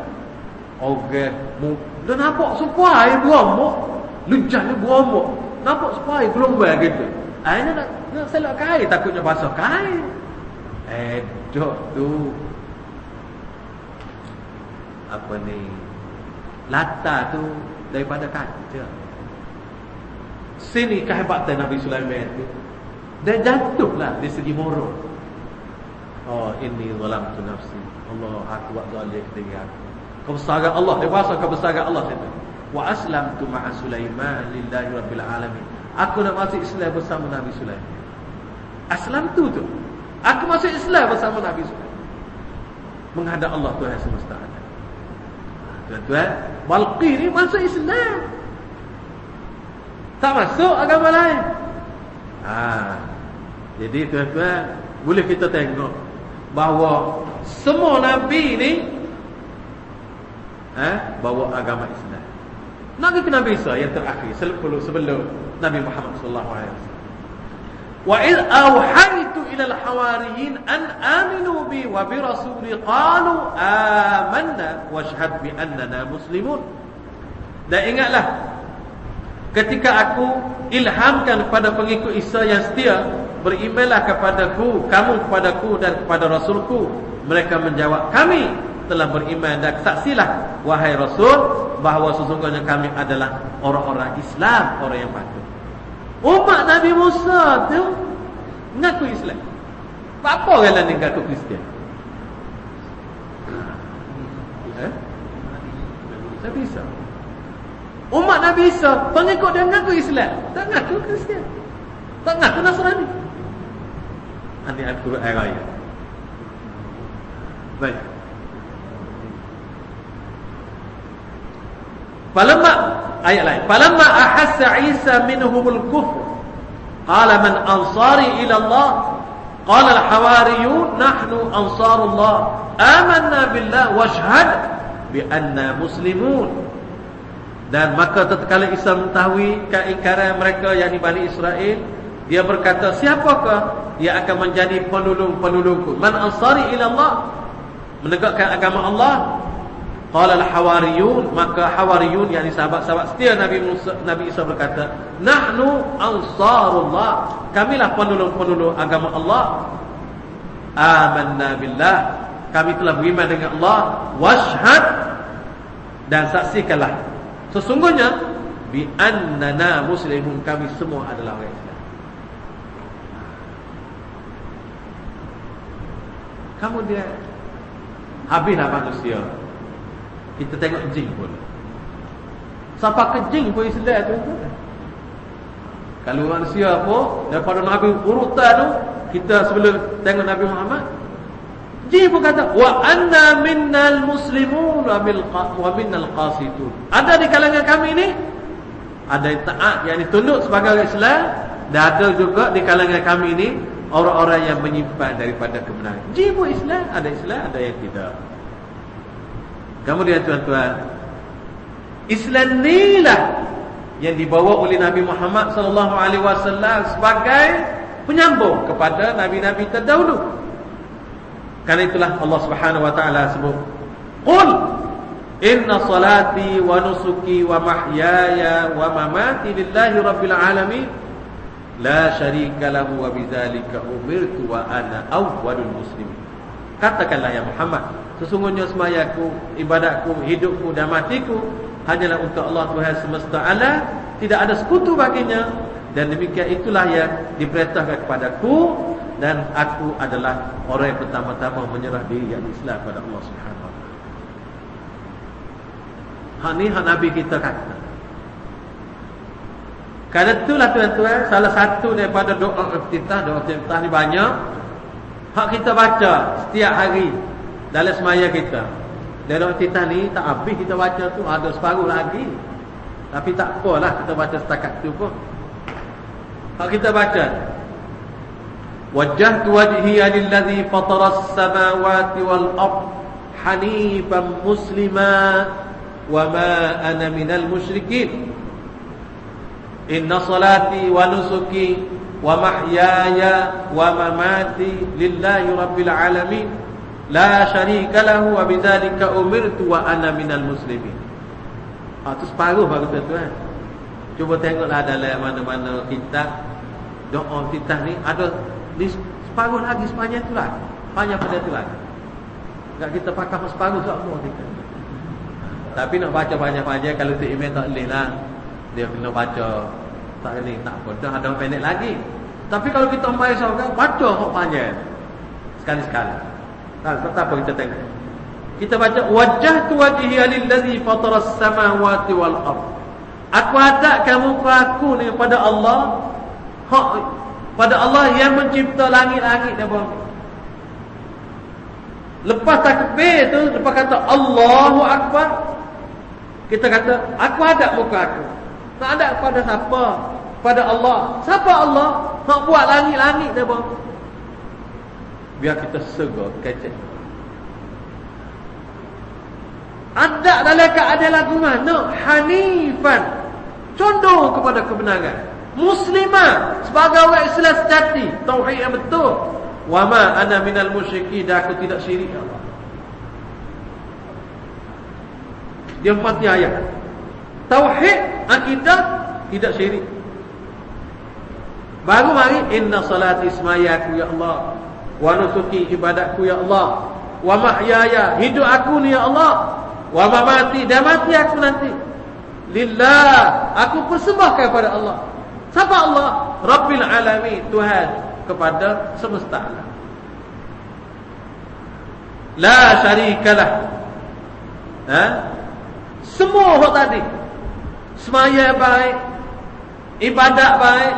Okey, dia nampak semua air buang mok. Lujahnya buang mok. Nampak supaya gelombang gitu. Akhirnya nak, nak selak kain. Takutnya basah kain. Eh, dok tu. Apa ni? Lata tu daripada kaca. Sini kehebatan Nabi Sulaiman tu. Dan jatuhlah di segi moro. Oh, ini zalam tu nafsi. Allah, aku buat zalim dengan aku. Kebesaran Allah. Dia rasa kebesaran Allah situ wa aslamtu ma'a Sulaiman lillahi rabbil alamin. Aku nak masuk Islam bersama Nabi Sulaiman. Aslamtu tu. Aku masuk Islam bersama Nabi Sulaiman. Menghadap Allah Tuhan semesta ada. Tuan-tuan, Balqis ni masuk Islam. Tak masuk agama lain. Ha. Jadi tuan-tuan, boleh kita tengok bahawa semua nabi ni eh bawa agama Islam. Nabi ke Nabi Isa yang terakhir sebelum sebelum Nabi Muhammad sallallahu alaihi wasallam. Wa id awhaytu ila al-hawariyin an aminu bi wa bi rasuli qalu amanna wa shahad bi annana muslimun. Dan ingatlah ketika aku ilhamkan kepada pengikut Isa yang setia berimanlah kepadaku kamu kepadaku dan kepada rasulku. Mereka menjawab kami telah beriman dan saksilah wahai rasul bahawa sesungguhnya kami adalah orang-orang Islam orang yang patuh. Umat Nabi Musa tu ngaku Islam. Apa orang lain ngaku Kristian? Eh? Nabi Isa. Umat Nabi Isa pengikut dia ngaku Islam. Tak ngaku Kristian. Tak ngaku Nasrani ini Al-Quran ayat baik Falamma ayat lain. Falamma ahassa Isa minhumul kufr. Qala man ansari ila Allah? qala al-hawariyun nahnu ansarullah amanna billah washhad bi anna muslimun dan maka tatkala Isa mengetahui keingkaran mereka yakni Bani Israel dia berkata siapakah dia akan menjadi penolong-penolongku man ansari ila Allah. Menegakkan agama Allah. Qala al-hawariyun. Maka hawariyun yakni sahabat-sahabat setia Nabi Musa Nabi Isa berkata nahnu ansarullah. Kamilah penolong-penolong agama Allah. Amanna billah. Kami telah beriman dengan Allah. Washhad. Dan saksikanlah. Sesungguhnya bi annana muslimun. Kami semua adalah orang Islam. Kamu dia habislah manusia. Kita tengok jin pun. Sampai ke jin pun Islam tu. Kalau manusia pun daripada Nabi urutan tu kita sebelum tengok Nabi Muhammad dia pun kata wa anna minnal muslimun wa minnal qasitun. Ada di kalangan kami ni ada yang taat yang ditunduk sebagai Islam dan ada juga di kalangan kami ini orang-orang yang menyimpan daripada kebenaran. Jiwa Islam ada Islam ada yang tidak. Kemudian tuan-tuan Islam inilah yang dibawa oleh Nabi Muhammad sallallahu alaihi wasallam sebagai penyambung kepada nabi-nabi terdahulu. Karena itulah Allah Subhanahu wa taala sebut Qul inna salati wa nusuki wa mahyaya wa mamati lillahi rabbil alamin la syarika lahu wa bidzalika umirtu wa ana awwalul muslimin Katakanlah ya Muhammad sesungguhnya semayaku ibadatku hidupku dan matiku hanyalah untuk Allah Tuhan semesta alam tidak ada sekutu baginya dan demikian itulah yang diperintahkan kepadaku dan aku adalah orang yang pertama-tama menyerah diri yang Islam pada Allah Subhanahu wa taala. Hak ni hak Nabi kita kata. Karena itulah tuan-tuan salah satu daripada doa iftitah, doa iftitah ni banyak hak kita baca setiap hari dalam semaya kita. Dan doa iftitah ni tak habis kita baca tu ada separuh lagi. Tapi tak apalah kita baca setakat tu pun. Hak kita baca وجهت وجهي للذي فطر السماوات والأرض حنيفا مسلما وما أنا من المشركين Inna salati wa nusuki wa mahyaya wa mamati lillahi rabbil alamin la syarika lahu wa bidzalika umirtu wa ana minal muslimin. Ah tu separuh bagi tuan. Cuba tengoklah dalam mana-mana kita doa kita ni ada ni separuh lagi sepanjang tu lah. Panjang pada tu lah. Enggak kita pakai separuh sok semua kita. Tapi nak baca banyak-banyak kalau tu email tak boleh lah. Dia kena baca. Tak boleh tak apa. Dah ada pendek lagi. Tapi kalau kita main seorang Baca kok panjang. Sekali-sekali. Tak -sekali. apa kita tengok. Kita baca Wajah tu wajihi alillazi fataras samawati wal ard. Aku hadapkan muka aku ni pada Allah. Hak pada Allah yang mencipta langit-langit dan bumi. Lepas takbir tu, lepas kata Allahu Akbar, kita kata, aku ada muka aku. Tak ada pada siapa? Pada Allah. Siapa Allah? Nak buat langit-langit dan bumi. Biar kita segar, kecek. Ada dalam keadaan lagu mana? Hanifan. Condong kepada kebenaran muslimah sebagai orang Islam sejati tauhid yang betul wa ma ana minal musyrikin dan aku tidak syirik Allah dia empat ayat tauhid akidah tidak syirik baru mari inna salati ismayaku ya Allah wa nusuki ibadatku ya Allah wa mahyaya hidup aku ni ya Allah wa mamati dan mati aku nanti lillah aku persembahkan kepada Allah Siapa Allah? Rabbil alamin, Tuhan kepada semesta alam. La syarikalah. Ha? Semua hak tadi. Semaya baik, ibadat baik,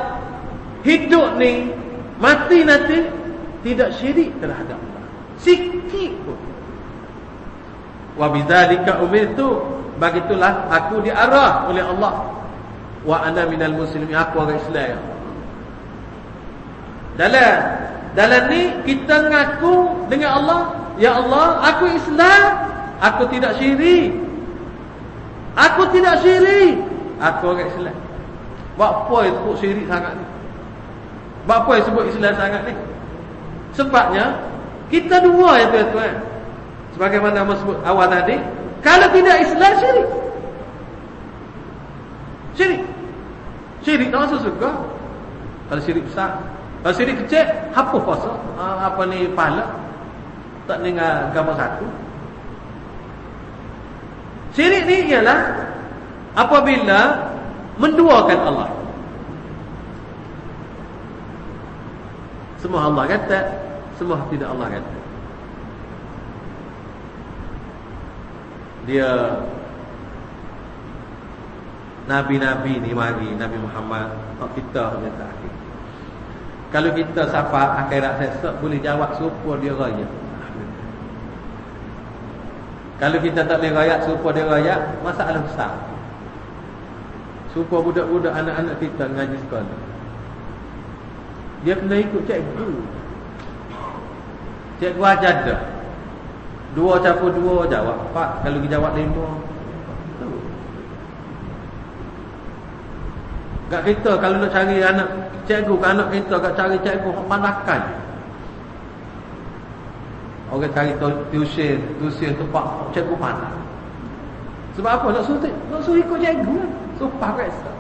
hidup ni, mati nanti tidak syirik terhadap Allah. Sikit pun. Wa bidzalika umirtu, bagitulah aku diarah oleh Allah wa ana minal muslimin aku orang Islam dalam Dalam ni kita ngaku dengan Allah, ya Allah, aku Islam, aku tidak syirik. Aku tidak syirik. Aku orang Islam. Buat apa yang sebut syirik sangat ni? Buat apa yang sebut Islam sangat ni? Sebabnya kita dua ya tuan-tuan. Sebagaimana sebut awal tadi, kalau tidak Islam syirik. Syirik. Syirik tak masuk surga. Kalau syirik besar. Kalau syirik kecil, hapus puasa. Ha, apa ni pahala. Tak dengar gambar satu. Syirik ni ialah apabila menduakan Allah. Semua Allah kata, semua tidak Allah kata. Dia Nabi-Nabi ni mari Nabi Muhammad Tak kita punya takhir Kalau kita sapa akhirat sesat Boleh jawab serupa dia raya Kalau kita tak boleh raya serupa dia raya Masalah besar. Serupa budak-budak anak-anak kita Ngaji sekolah. Dia kena ikut cikgu. Cikgu ajar dah Dua campur dua jawab Pak kalau kita jawab lima Kat kita kalau nak cari anak cikgu ke anak kita kat cari cikgu pandakan. Orang cari tuition, tuition tempat cikgu pandai. Sebab apa? Nak suruh, nak suruh ikut cikgu lah. Supah rasa.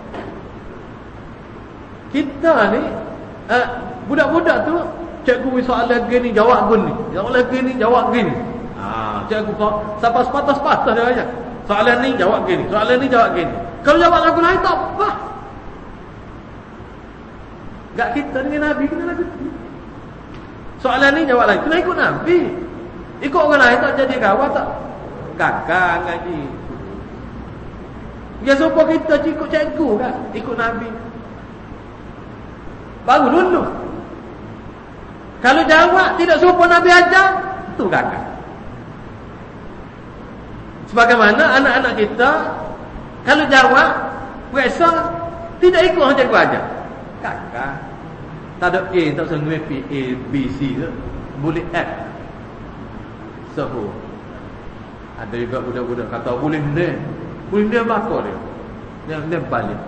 Kita ni, uh, budak-budak tu, cikgu soalan gini, jawab gini. Soalan gini, jawab gini. Ha, cikgu kok, sampai sepatah-sepatah dia aja. Soalan ni, jawab gini. Soalan ni, jawab gini. Kalau jawab lagu lain, tak apa. Tak kita dengan Nabi kena lagu tu. Soalan ni jawab lagi. Kena ikut Nabi. Ikut orang lain tak jadi kawan tak. Gagal ngaji. Ya supaya kita ikut cikgu kan. Ikut Nabi. Baru dulu. Kalau jawab tidak serupa Nabi ajar. Itu gagal. Sebagaimana anak-anak kita. Kalau jawab. Biasa. Tidak ikut orang cikgu ajar. Gagal. Tak ada A tak usah ngwe P A B C ke. Boleh F. Sahu Ada juga budak-budak kata boleh ni. Boleh ni apa dia. Yang dia balik.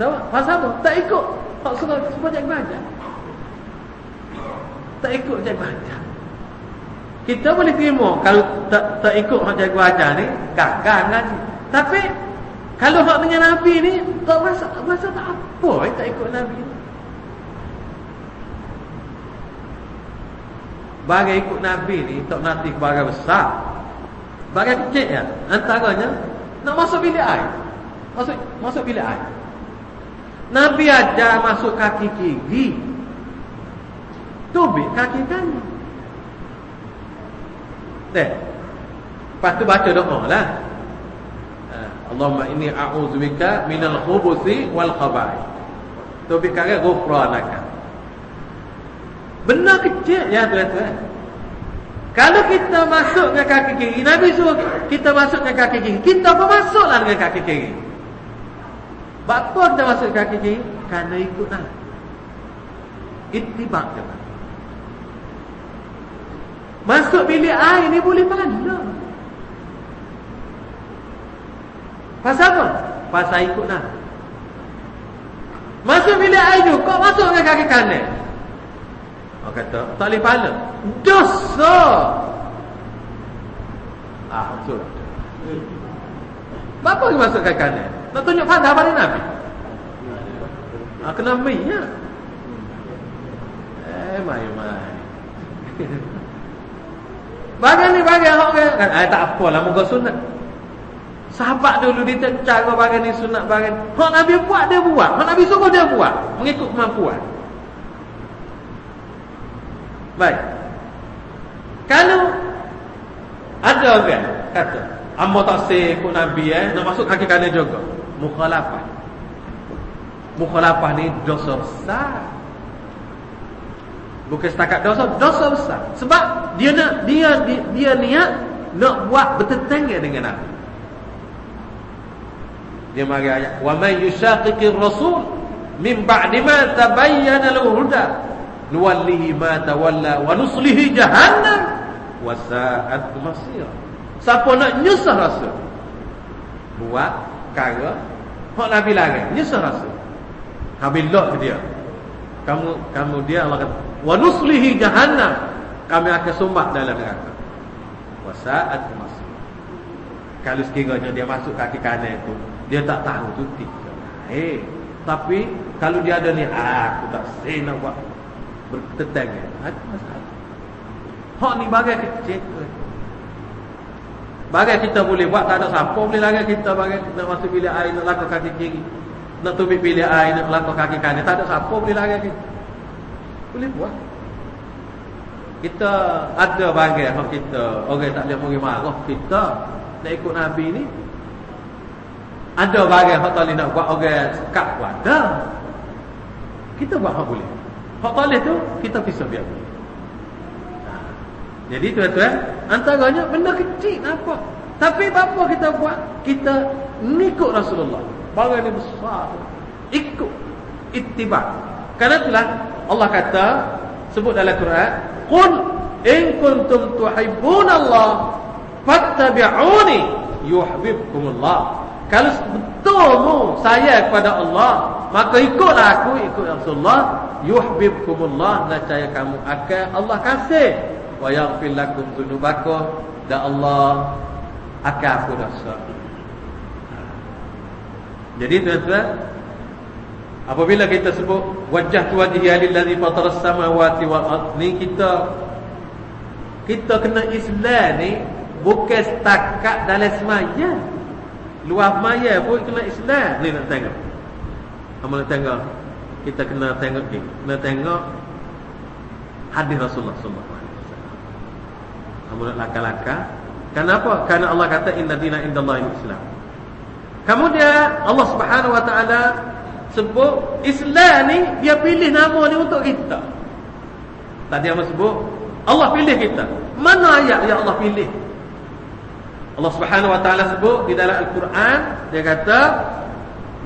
Sama, pasal apa? Tak ikut. Tak suka semua cek baca Tak ikut cek baca Kita boleh terima Kalau tak tak ikut cek baca ni Gagal ngaji. Tapi kalau hak dengan Nabi ni tak rasa rasa tak apa eh, tak ikut Nabi. Bagai ikut Nabi ni tak nanti bagai besar. Bagai kecil ya. Antaranya nak masuk bilik air. Masuk masuk bilik air. Nabi ajar masuk kaki kiri. Tubik kaki kanan. Teh. Lepas tu baca doa lah. Allahumma inni a'udzubika minal khubuthi wal khaba'ith. Tu bikare ghufranaka. Benar kecil ya tuan-tuan. Kalau kita masuk dengan kaki kiri, Nabi suruh kita masuk dengan kaki kiri. Kita pun masuklah dengan kaki kiri. Apa kita masuk kaki kiri? Kerana ikut Nabi. Itibak je. Masuk bilik air ni boleh mana? Pasal apa? Pasal ikut nak. Masuk bilik air tu, kau masuk dengan kaki kanan. Orang kata, tak boleh pahala. Dosa. Ah, betul. Bapa yang masuk kaki kanan? Nak tunjuk pada apa ni Nabi? Ah, kena mi ya. Eh, mai mai. Bagian ni bagian kan? Eh, tak apalah muka sunat. Sahabat dulu dia cara bagian ni sunat bagian. Hak Nabi buat dia buat. Hak Nabi suruh dia buat. Mengikut kemampuan. Baik. Kalau ada orang kata, "Amba tak ikut Nabi eh, nak masuk kaki kanan juga." Mukhalafah. Mukhalafah ni dosa besar. Bukan setakat dosa, dosa besar. Sebab dia nak dia dia, dia niat nak buat bertentangan dengan Nabi. Dia mari ayat wa man yushaqiqir rasul min ba'di ma tabayyana lahu huda nuwallihi ma tawalla wa nuslihi jahannam wa sa'at masir siapa nak nyusah rasa? Buat perkara hak nabi larang nyusah rasa. Habillah dia. Kamu kamu dia Allah kata wa nuslihi jahannam. Kami akan sumbah dalam neraka. Wa sa'at masir kalau sekiranya dia masuk kaki kanan itu dia tak tahu tu tiga eh tapi kalau dia ada ni aku tak nak buat bertetangga ada masalah. Hak ni bagai kecil. Bagai kita boleh buat tak ada siapa boleh lagi kita. Bagai nak masuk bilik air nak lakuk kaki kiri. Nak tubik bilik air nak lakuk kaki kanan. Tak ada siapa boleh lagi kita. Boleh buat. Kita ada bagai hak kita. Orang tak boleh pergi marah. Kita nak ikut Nabi ni ada bagai hak tak nak buat orang sekat buat dah kita buat hak boleh? Hak tak tu kita pisah biar jadi tuan-tuan antaranya benda kecil apa tapi apa kita buat? Kita ngikut Rasulullah. Bagai ni besar ikut. Ittiba kerana itulah Allah kata sebut dalam Quran qul in kuntum tuhibbunallah fattabi'uni yuhibbukumullah kalau betul mu saya kepada Allah maka ikutlah aku ikut Rasulullah. Yuhibbukumullah nescaya kamu akan Allah kasih. Wa yaghfir lakum dzunubakum dan Allah akan aku rasa jadi tuan-tuan apabila kita sebut wajah tu wajhi lillazi fataras samawati wal ard ni kita kita kena Islam ni bukan setakat dalam semaya luar semaya pun kena Islam. Ni nak tengok. Apa nak tengok. Kita kena tengok ni. Kena tengok hadis Rasulullah sallallahu alaihi wasallam. Kamu nak laka-laka kenapa? Kerana Allah kata inna dina indallahi islam kamu dia Allah Subhanahu wa taala sebut Islam ni dia pilih nama ni untuk kita. Tadi Allah sebut? Allah pilih kita. Mana ayat yang Allah pilih Allah Subhanahu wa taala sebut di dalam Al-Quran dia kata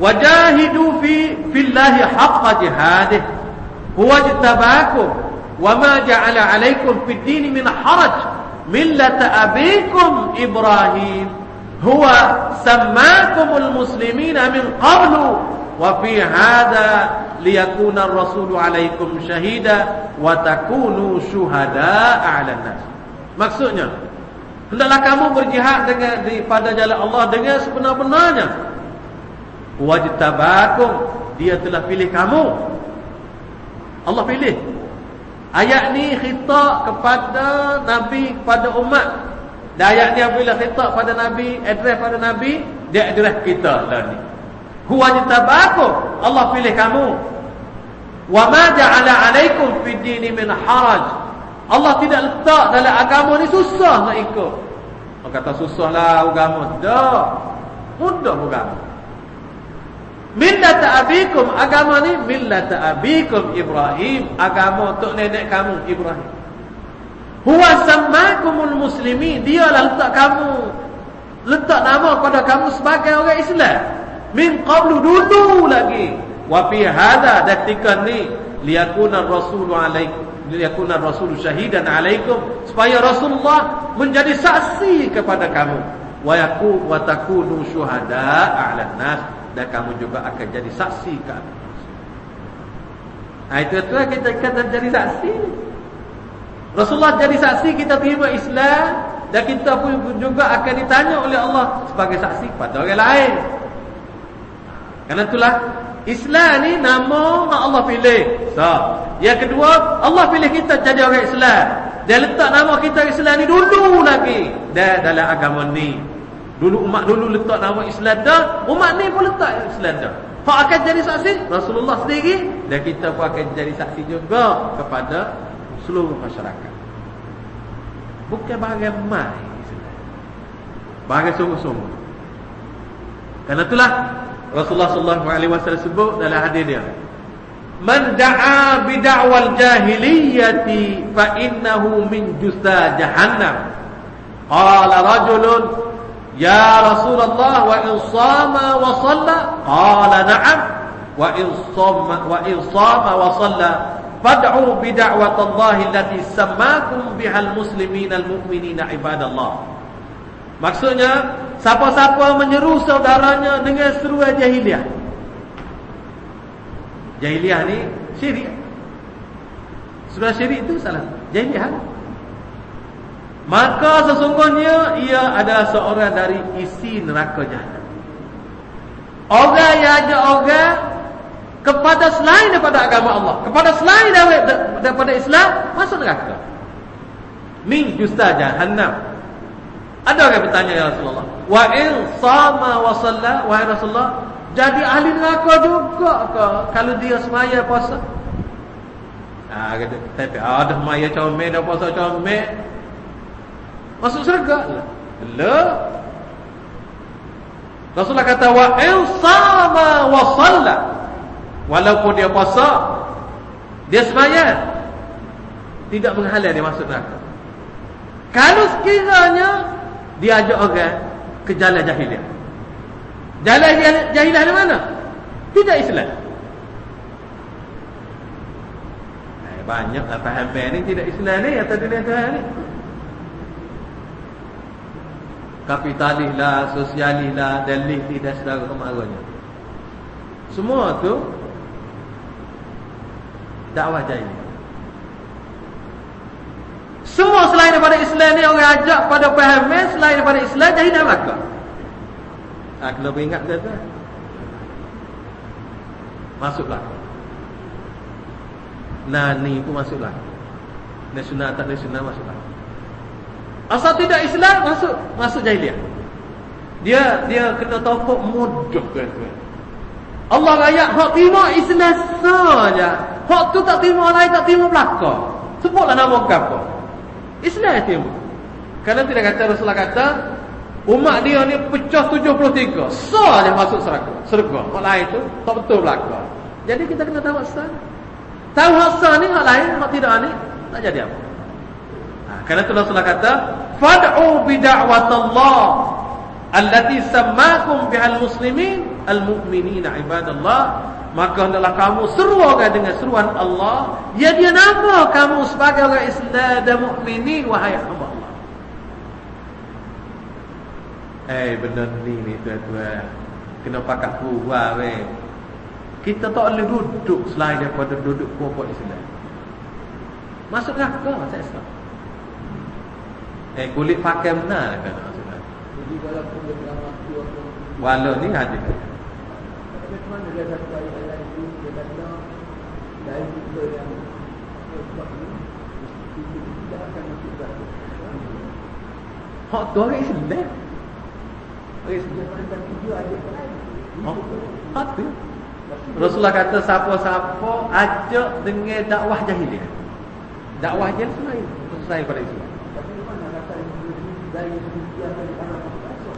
wajahidu fi fillahi haqqa jihadih huwa jtabakum wama ja'ala 'alaykum fid din min haraj millata abikum ibrahim huwa sammakumul muslimina min qablu wa fi hadha liyakuna ar-rasulu 'alaykum shahida wa takunu syuhada'a 'alan nas maksudnya Hendaklah kamu berjihad dengan di pada jalan Allah dengan sebenar-benarnya. Wajtabakum, dia telah pilih kamu. Allah pilih. Ayat ni khitab kepada Nabi kepada umat. Dan ayat ni apabila khitab pada Nabi, address pada Nabi, dia address kita lah ni. Wajtabakum, Allah pilih kamu. Wa ma ja'ala 'alaikum fid dini min haraj. Allah tidak letak dalam agama ni susah nak ikut. Orang kata susahlah agama. Tak. Mudah agama. Millat abikum agama ni millat abikum Ibrahim agama untuk nenek kamu Ibrahim. Huwa sammakumul muslimin dia lah letak kamu letak nama kepada kamu sebagai orang Islam min qablu dulu lagi wa fi hada ketika ni liyakuna rasulu alaikum liyakuna rasul syahidan alaikum supaya rasulullah menjadi saksi kepada kamu wa yaku wa takunu syuhada 'alan nas dan kamu juga akan jadi saksi ke atas Ha, itu tu kita kata jadi saksi. Rasulullah jadi saksi kita terima Islam dan kita pun juga akan ditanya oleh Allah sebagai saksi kepada orang lain. Karena itulah Islam ni nama Allah pilih. So, yang kedua, Allah pilih kita jadi orang Islam. Dia letak nama kita Islam ni dulu lagi. Dia dalam agama ni. Dulu umat dulu letak nama Islam dah, umat ni pun letak Islam dah. Hak akan jadi saksi Rasulullah sendiri dan kita pun akan jadi saksi juga kepada seluruh masyarakat. Bukan bahagian mai. Bahagian sungguh-sungguh. Karena itulah Rasulullah sallallahu alaihi wasallam sebut dalam hadis dia Man da'a bi da'wal jahiliyyati fa innahu min justa jahannam. Qala rajulun ya Rasulullah wa in sama wa salla. Qala na'am. Wa in sama wa in sama wa shalla fad'u bi da'watillahi allati sammakum bihal muslimin al mu'minina ibadallah maksudnya siapa-siapa menyeru saudaranya dengan seruan jahiliah. Jahiliah ni syirik. Seruan syirik itu salah. Jahiliah maka sesungguhnya ia adalah seorang dari isi neraka jahanam. Orang yang ajak orang kepada selain daripada agama Allah kepada selain daripada Islam masuk neraka. Min justa jahannam ada orang bertanya ya Rasulullah wa in sama wa salla wa Rasulullah jadi ahli neraka juga ke kalau dia semaya puasa? Ah kata tapi ada semaya comel dah puasa comel. Masuk syurga. La Rasulullah kata wa in sama wa salla. Walaupun dia puasa Dia semaya. Tidak menghalang dia masuk neraka. Kalau sekiranya Dia ajak orang Ke jalan jahiliah Jalan jahiliah di mana? Tidak Islam eh, Banyak lah faham ni Tidak Islam ni Atau dunia Tuhan ni Kapitalis lah Sosialis lah Dalih tidak sedara kemaranya Semua tu dakwah jahiliah. Semua selain daripada Islam ni orang ajak pada pahaman selain daripada Islam jahiliah maka. Ah kena ingat dia tu. Masuklah. Nani pun masuklah. Nasional tak nasional masuklah. Asal tidak Islam masuk masuk jahiliah. Dia dia kena tahu mudah tuan-tuan. Allah raya hak terima Islam saja. Hak tu tak terima lain tak terima belaka. Sebutlah nama apa? Islam terima. Karena tidak kata Rasulullah kata umat dia ni pecah 73. Saja masuk syurga. Syurga. Hak lain tu tak betul belaka. Jadi kita kena tahu asal. Tahu asal ni hak lain, hak tidak ni tak jadi apa. Ha, karena tu Rasulullah kata fad'u bi da'watallah allati sammakum bihal muslimin al-mu'minina ibadallah maka hendaklah kamu seru orang dengan seruan Allah. Ya dia nama kamu sebagai orang Islam dan mukminin wahai hamba Allah. Eh benar ni ni tuan-tuan. Kena pakat kuat weh. Kita tak boleh duduk selain daripada duduk kelompok Islam. Masuk neraka saya Islam. Eh kulit pakai benar kan jadi kalau Walau ni hadis mana dia satu ayat itu dia kata dari kita yang sebab ni kita tidak akan masuk neraka. Hak tu orang Islam. Orang Islam dan tujuh ayat lain. Hak tu. Rasulullah kata siapa-siapa ajak dengan dakwah jahiliah. Dakwah jahiliah selain selain pada Islam. Dari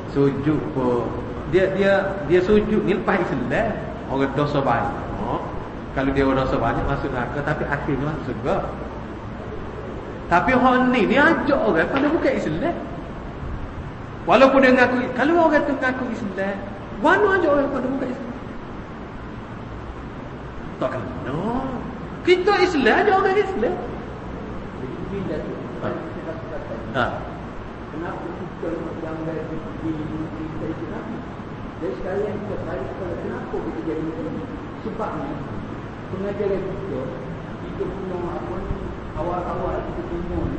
sujud pun dia dia dia sujud ni lepas Islam orang dosa banyak kalau dia dosa banyak masuk neraka tapi akhirnya masuk surga tapi orang ni ni ajak orang pada bukan Islam walaupun dia ngaku kalau orang tu ngaku Islam mana ajak orang pada bukan Islam tak kena kita Islam ajak orang Islam ha. ha. Kenapa kita yang di dan sekalian kita tarik kepada kenapa kita jadi macam ni. Sebabnya, pengajaran kita, kita punya apa ni, awal-awal kita semua ni,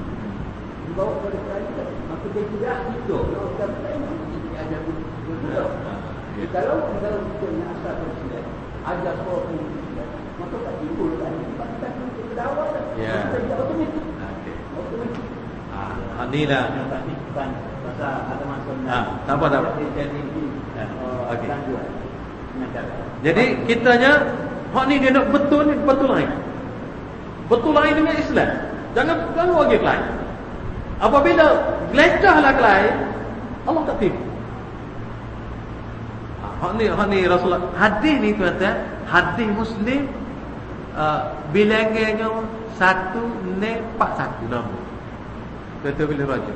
dibawa kepada kerajaan. Maka dia tidak kita, kalau kita tengok, kita ajar kita. Kalau kalau kita ni asal presiden, ajar sekolah pun maka tak timbul kan. Sebab kita akan kita kan. Ya. Kita tidak otomatik. Otomatik. Ah, inilah. Pasal ada masuk. Ah, tak apa, tak apa. Jadi, Okey. Jadi kitanya hak ni dia nak betul ni betul lain. Betul lain dengan Islam. Jangan ganggu lagi lain. Apabila gelecahlah lain, Allah tak tipu. Ha, hak ni hak ni Rasulullah hadis ni tuan-tuan, hadis Muslim uh, bilangannya 141 nombor. Betul bila raja.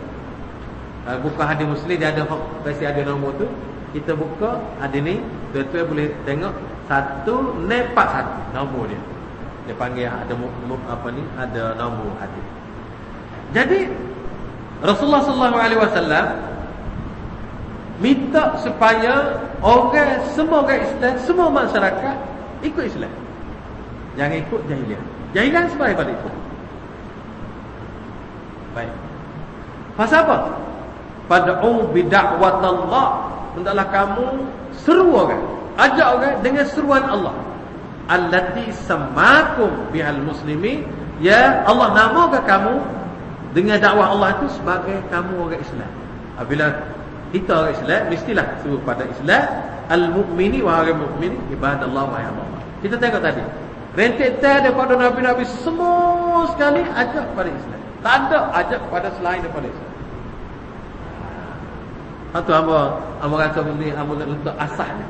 Uh, bukan hadis Muslim dia ada versi ada nombor tu kita buka ada ni tuan-tuan boleh tengok Satu nepak satu nombor dia. Dia panggil ada apa ni? Ada nombor hadis. Jadi Rasulullah sallallahu alaihi wasallam minta supaya orang semua orang Islam, semua masyarakat ikut Islam. Jangan ikut jahiliah. Jahiliah sebagai pada itu. Baik. Pasal apa? Pad'u bid'awatallah. Hendaklah kamu seru orang, ajak orang dengan seruan Allah. Allati samakum bihal muslimi, ya Allah namakan kamu dengan dakwah Allah itu sebagai kamu orang Islam. Apabila kita orang Islam mestilah suruh pada Islam al-mukmini wa orang mukmin ibadallah wa Allah. Kita tengok tadi. Rentetan daripada nabi-nabi semua sekali ajak pada Islam. Tak ada ajak pada selain daripada Islam. Atau hamba hamba kata ni hamba untuk asasnya.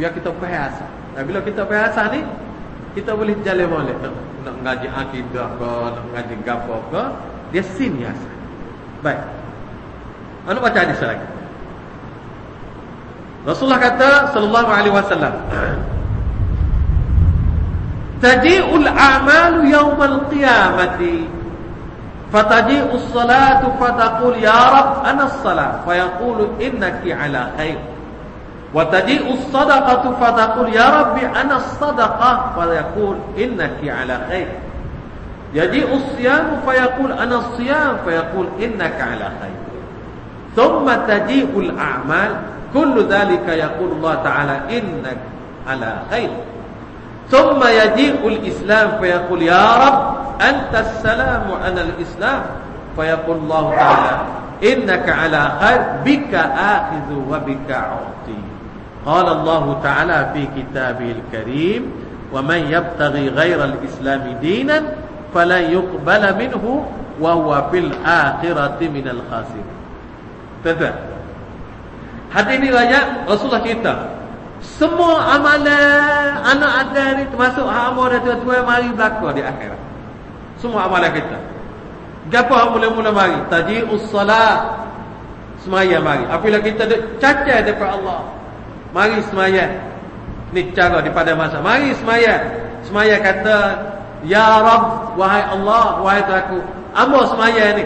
Biar kita faham asas. Dan bila kita faham asas ni kita boleh jalan boleh nak, ngaji akidah ke, nak ngaji gapo ke, dia sin ya. Baik. Anu baca hadis lagi. Rasulullah kata sallallahu alaihi wasallam Taji'ul a'malu yawmal qiyamati Fataji'u salatu fataqul ya Rab ana salat fayaqulu innaki ala khair وتجيء الصدقة فتقول يا ربي أنا الصدقة. فيقول إنك على خير. يجيء الصيام فيقول أنا الصيام. فيقول إنك على خير. ثم تجيء الأعمال كل ذلك يقول الله تعالى إنك على خير. ثم يجيء الإسلام فيقول يا رب أنت السلام أنا الإسلام. فيقول الله تعالى إنك على خير بك آخذ وبك أعطي. قال الله تعالى في كتابه الكريم ومن يبتغي غير الإسلام دينا فلا يقبل منه وهو في الآخرة من الخاسرين Tentu Hadis ini rakyat Rasulullah kita Semua amalan Anak Adam ni termasuk Hama dan tuan-tuan mari berlaku di akhirat. Semua amalan kita. Gapo hak mula-mula mari? Taji'us salat. Semaya mari. Apabila kita cacat daripada Allah Mari semaya. Ni cara daripada masa. Mari semaya. Semaya kata, Ya Rabb, wahai Allah, wahai Tuhanku. Amo semaya ni.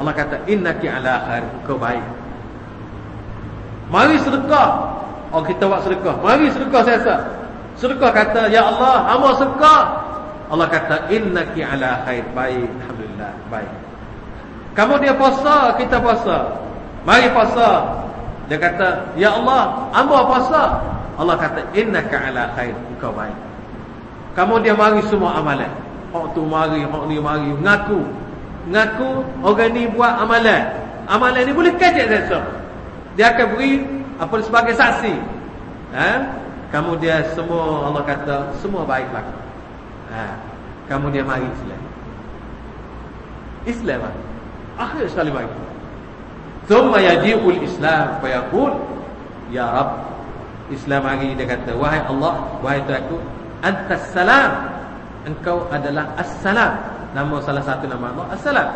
Allah kata, innaki ala khair. Kau baik. Mari sedekah. Oh kita buat sedekah. Mari sedekah saya Sedekah kata, Ya Allah, hamba sedekah. Allah kata, innaki ala khair. Baik, Alhamdulillah. Baik. Kamu dia puasa, kita puasa. Mari puasa. Dia kata, Ya Allah, hamba puasa. Allah kata, innaka ala khair. Engkau baik. Kamu dia mari semua amalan. Hak tu mari, hak ni mari. Ngaku. Ngaku, orang ni buat amalan. Amalan ni boleh kajak saya Dia akan beri apa sebagai saksi ha? kamu dia semua Allah kata semua baiklah ha? kamu dia mari Islam Islam lah. akhir sekali baik thumma yaji'ul Islam. Fayaqul ya Rab Islam hari dia kata wahai Allah wahai Tuhanku antas salam. Engkau adalah as-salam. Nama salah satu nama Allah as-salam.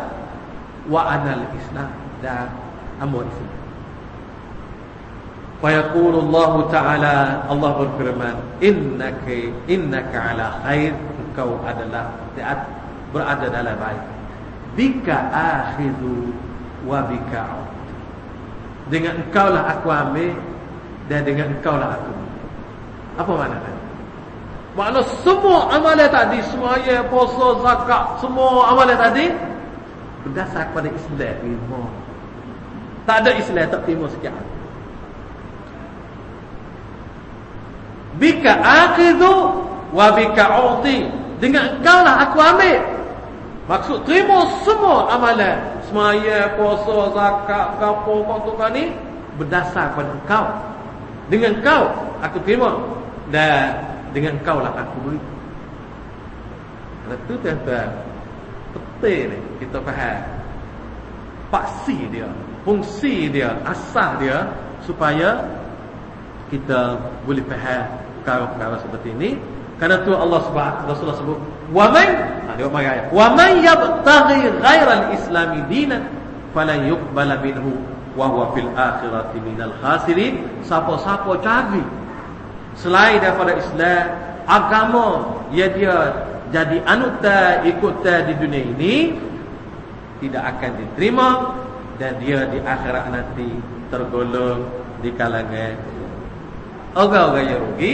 Wa anal Islam. Dan amul Islam Fayaqulu Allah Ta'ala Allah berfirman Innaka innaka ala khair. Engkau adalah berada dalam baik. Bika akhidhu wa bika Dengan engkau lah aku ambil Dan dengan engkau lah aku Apa makna tadi? Makna semua amalan tadi Semuanya puasa, zakat Semua amalan tadi Berdasar kepada Islam Tak ada Islam tak terima sekian bika akhidhu wa bika uti. Dengan engkau lah aku ambil. Maksud terima semua amalan semaya puasa zakat gapo kau ni berdasar pada engkau. Dengan engkau aku terima. Dan dengan engkau lah aku beri. Itu tuan-tuan. Betul ni kita faham. Paksi dia Fungsi dia Asal dia Supaya Kita boleh faham perkara-perkara seperti ini. Kerana tu Allah Subhanahu Rasulullah sebut wa man dia mari ayat wa man yabtaghi ghayra al-islam dinan falan yuqbal minhu wa huwa fil akhirati minal khasirin siapa-siapa cari selain daripada Islam agama yang dia jadi anuta ikuta di dunia ini tidak akan diterima dan dia di akhirat nanti tergolong di kalangan orang-orang yang rugi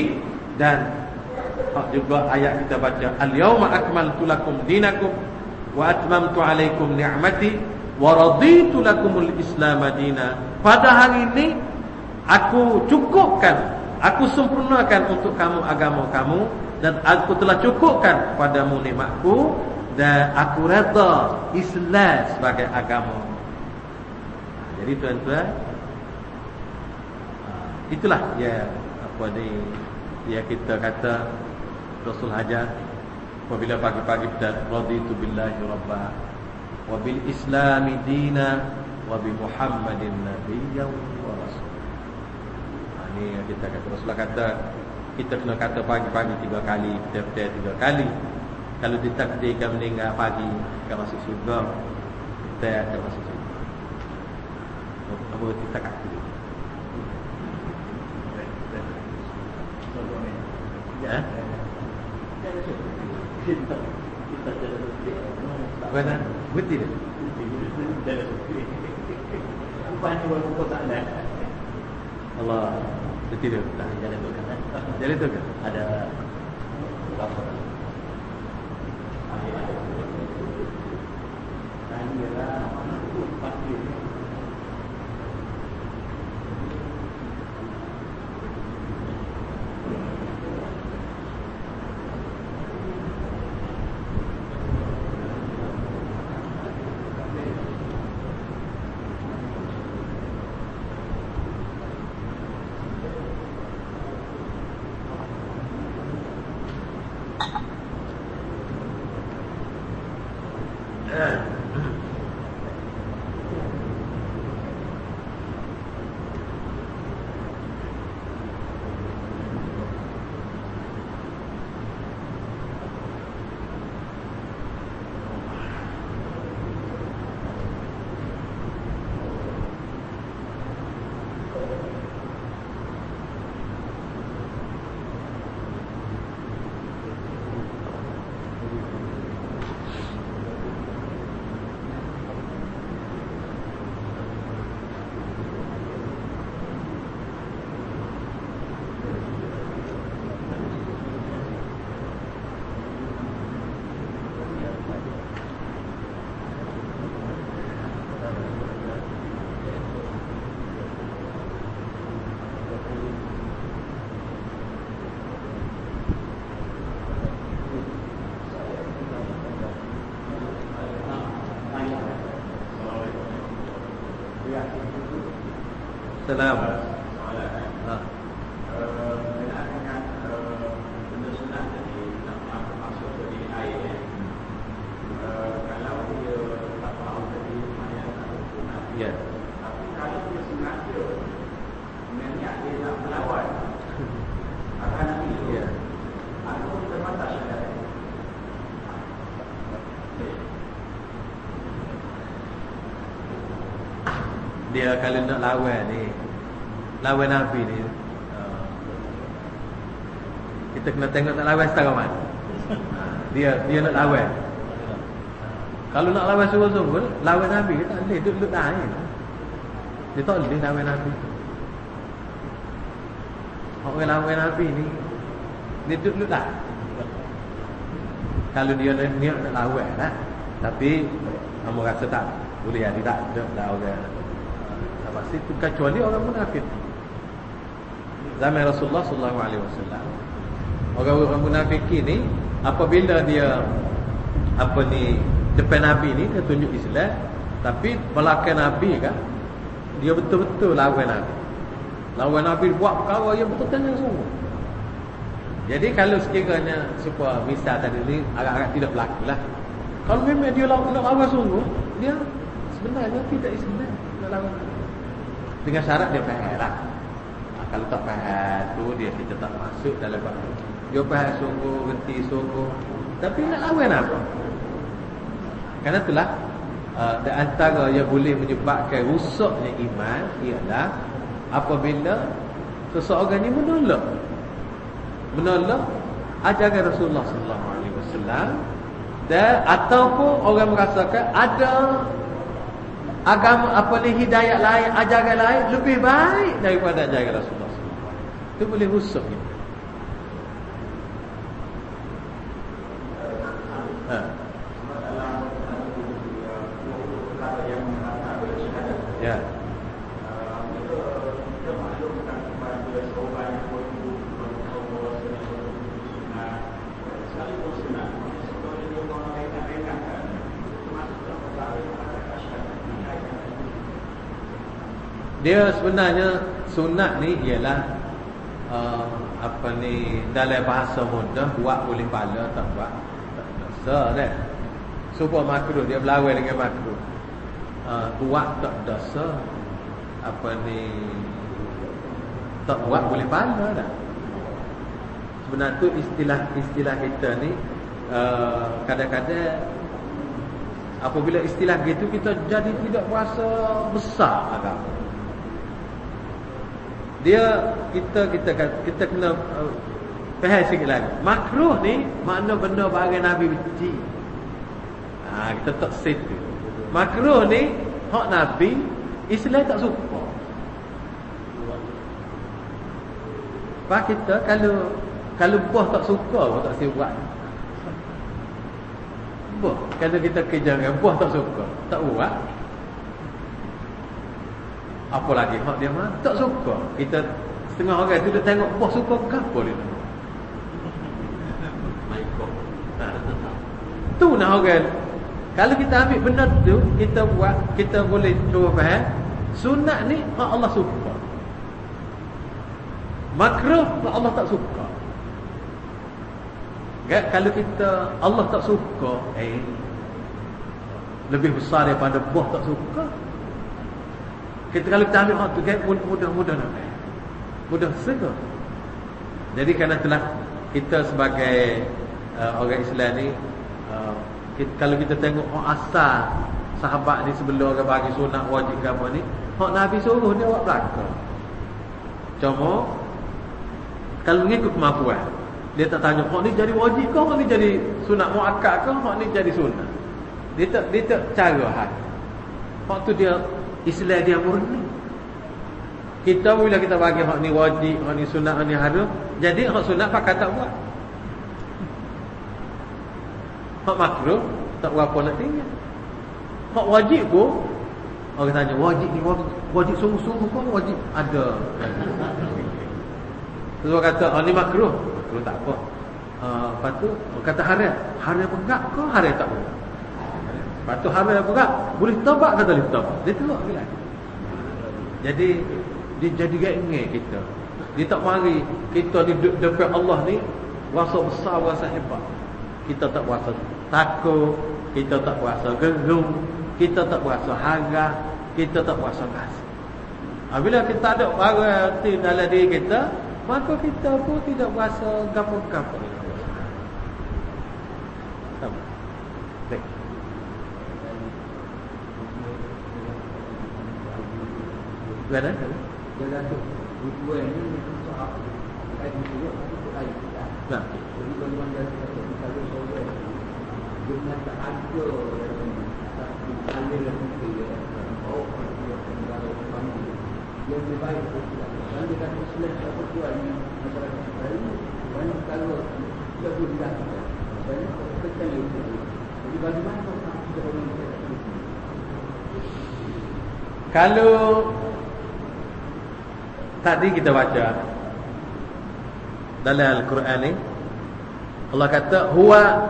dan juga ayat kita baca. Al-yauma akmaltu lakum dinakum wa atmamtu alaikum ni'mati wa raditu lakumul islam madina pada hari ini aku cukupkan aku sempurnakan untuk kamu agama kamu dan aku telah cukupkan padamu nikmatku dan aku reda Islam sebagai agama. Jadi tuan-tuan itulah ya apa ni ya kita kata Rasul Hajar apabila pagi-pagi kita raditu billahi rabbah wa bil islami dina wa bi muhammadin nabiyyan wa rasul. Ini yang kita kata Rasulullah kata. Kita kena kata pagi-pagi tiga kali kita petai tiga kali. Kalau ditakdirkan meninggal pagi akan masuk surga kita akan masuk surga apa kita kata? Ya. Bukan Betul dia? Allah Betul dia? Jalan tu kan? Jalan tu kan? Ada Berapa? Kalau nak lawan ni. Lawan Nabi ni. Uh, Kita kena tengok nak lawan setara mana. Dia dia nak lawan. Kalau nak lawan sungguh-sungguh Lawan Nabi tak boleh duduk lain Dia tak boleh lawan Nabi. Orang lawan Nabi ni Dia duduk lah Kalau dia niat nak lawan lah Tapi Kamu rasa tak boleh ada tak ada orang pasti itu kecuali orang munafik. Zaman Rasulullah sallallahu alaihi wasallam orang-orang munafik ini apabila dia apa ni depan nabi ni dia tunjuk Islam tapi belakang nabi kan dia betul-betul lawan nabi. Lawan nabi buat perkara yang betul tenang semua. Jadi kalau sekiranya supaya misal tadi ni agak-agak tidak berlaku lah. Kalau memang dia lawan, lawan sungguh, dia sebenarnya tidak Islam lawan nabi dengan syarat dia faham lah. Ha, kalau tak faham tu dia kita tak masuk dalam bab Dia faham sungguh, reti sungguh. Tapi nak lawan apa? Karena itulah uh, di antara yang boleh menyebabkan rusaknya iman ialah apabila seseorang ni menolak menolak ajaran Rasulullah sallallahu alaihi wasallam dan ataupun orang merasakan ada agama apa ni hidayah lain ajaran lain lebih baik daripada ajaran Rasulullah itu boleh rusak ni. Ha. Ya. Dia sebenarnya sunat ni ialah uh, apa ni dalam bahasa mudah buat boleh pala tak buat tak dosa dah. Supaya makruh dia berlawan dengan makruh. Uh, buat tak dosa apa ni tak buat boleh pala dah. Sebenarnya tu istilah-istilah kita ni uh, kadang-kadang uh, apabila istilah gitu kita jadi tidak puasa besar agama dia kita kita kita kena uh, faham sikit lagi. Makruh ni makna benda bagi nabi benci. Ha kita tak situ makruh ni hak nabi Islam tak suka. Pak kita kalau kalau buah tak suka pun tak siap buat. Buah. Kalau kita kejar dengan buah tak suka, tak buat. Apa lagi hak dia mah tak suka. Kita setengah orang tu dia tengok bos suka ke apa dia. Tu nak orang. Kalau kita ambil benda tu, kita buat, kita boleh cuba faham. Sunat ni hak Allah suka. Makruh hak Allah tak suka. Gak kalau kita Allah tak suka, eh lebih besar daripada buah tak suka. Kita kalau kita ambil waktu kan mudah-mudah nak Mudah segera. Jadi kerana telah kita sebagai uh, orang Islam ni uh, kita, kalau kita tengok oh, asal sahabat ni sebelum orang bagi sunat wajib ke apa ni, hak Nabi suruh dia buat belakang. Cuma kalau mengikut kemampuan dia tak tanya hak ni jadi wajib ke hak ni jadi sunat muakkad ke hak ni jadi sunat. Dia tak dia tak cara hak. Hak tu dia Islam dia murni. Kita bila kita bagi hak ni wajib, hak ni sunat, hak ni haram, jadi hak sunat pakai tak buat. Hak makruh tak berapa nak tinggal. Hak wajib pun orang tanya wajib ni wajib, wajib sungguh-sungguh pun wajib ada. Terus kata hak ni makruh, makruh tak apa. Uh, lepas tu kata haram, haram pegak ke haram tak pegak? Lepas tu hamil apa kak? Boleh tobat kata boleh tobat. Dia tengok bila. Jadi dia jadi gengge kita. Dia tak mari kita ni dekat Allah ni rasa besar rasa hebat. Kita tak rasa takut, kita tak rasa gerum, kita tak rasa harga, kita tak rasa kasih. Apabila kita ada barang dalam diri kita, maka kita pun tidak rasa gapo-gapo. Gimana? Jalan tu. Tujuan ni untuk soal. Kain itu untuk air. Nah. Jadi kalau mana kita kalau soal dengan tak ada ada yang mungkin oh kalau yang lebih baik kalau Islam apa tuan masyarakat kita ini banyak kalau kita boleh datang banyak kita jadi bagaimana kita boleh kalau Tadi kita baca dalam Al-Quran ni Allah kata huwa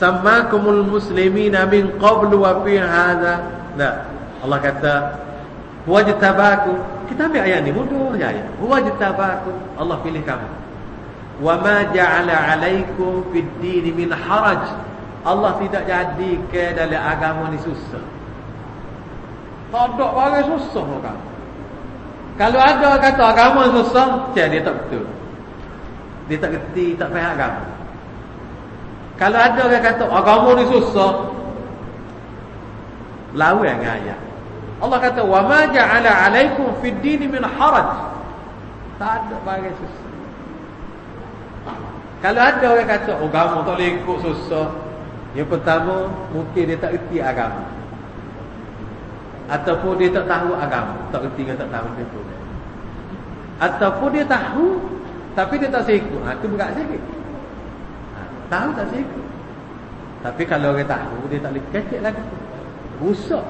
sammakumul muslimina min qablu wa fi hadha. Nah, Allah kata huwa jtabaku. Kita ambil ayat ni mudah ayat. Huwa jtabaku. Allah pilih kamu. Wa ma ja'ala 'alaikum fid din min haraj. Allah tidak jadi ke dalam agama ni susah. Tak ada barang susah kamu. Kalau ada kata agama susah, dia tak betul. Dia tak kerti, tak faham agama. Kalau ada orang kata agama ni susah, lawan dengan ayat. Allah kata wa ma ja'ala 'alaikum fid din min haraj. Tak ada bagi susah. Kalau ada orang kata agama tak boleh ikut susah. Yang pertama, mungkin dia tak erti agama. Ataupun dia tak tahu agama. Tak erti dengan tak tahu dia tu. Ataupun dia tahu, tapi dia tak sikut. Ha, itu berat sikit. Ha, tahu tak sikut. Tapi kalau orang tahu, dia tak boleh kecek lagi. Rusak.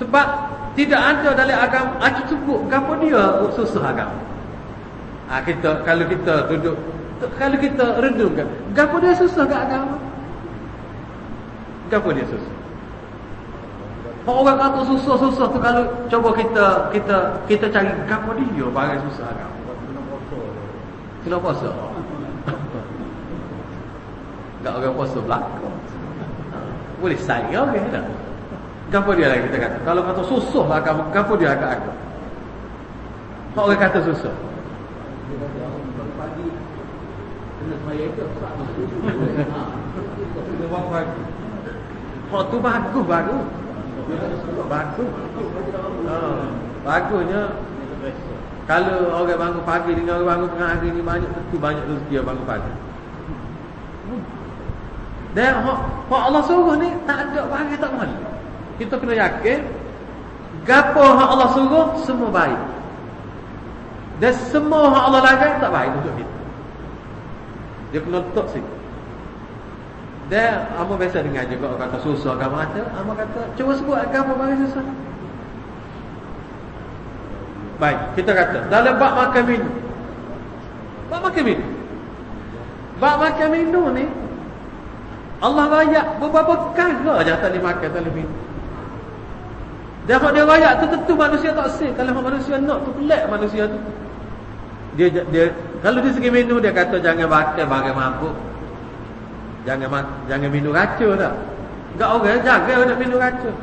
Sebab tidak ada dalam agama aku sebut gapo dia susah agama. Ha, kita kalau kita duduk kalau kita renungkan gapo dia susah agama? Gapo dia susah? Kalau orang kata susah-susah tu kalau coba kita kita kita cari gapo dia barang susah agama. Kena puasa. Tak orang puasa belakang. Boleh saya okey tak? Gapo dia lagi kita kata? Kalau kata susah lah kamu, gapo dia agak-agak? Kau orang kata susah. Oh tu bagus bagus. Bagus. Ha, bagusnya. Kalau orang bangun pagi dengan orang bangun tengah hari ni banyak tentu banyak rezeki orang bangun pagi. Dan hak Allah suruh ni tak ada bagi tak malu. Kita kena yakin gapo hak Allah suruh semua baik. Dan semua hak Allah larang tak baik untuk kita. Dia kena letak situ dan Amo biasa dengar juga orang kata susah agama ada Amo kata cuba sebut agama bagi susah baik kita kata dalam bab makan minum bab makan minum bab makan minum ni Allah rayak beberapa kali aja tak boleh makan tak minum dan kalau dia rayak tu tentu manusia tak sih. Kalau manusia nak tu pelik manusia tu. Dia dia kalau dia segi minum dia kata jangan makan barang mabuk. Jangan jangan minum racun tak. Enggak orang jaga nak minum racun.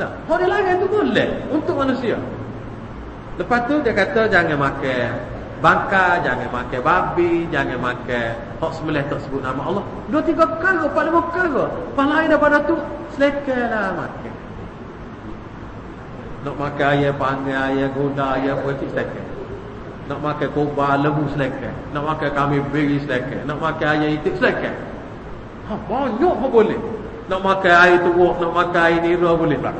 Nah, dia lain tu boleh untuk manusia. Lepas tu dia kata jangan makan bangka, jangan makan babi, jangan makan hok sembelih tak sebut nama Allah. Dua tiga kali, empat lima kali. Pahala daripada tu Selekarlah makan Nak makan ayam panggil, ayam guna, ayam politik selekar Nak makan kobar, lembu selekar Nak makan kami beri selekar Nak makan ayam itik selekar ha, Banyak pun boleh. Nak makan air teruk, nak makan air nira boleh tak?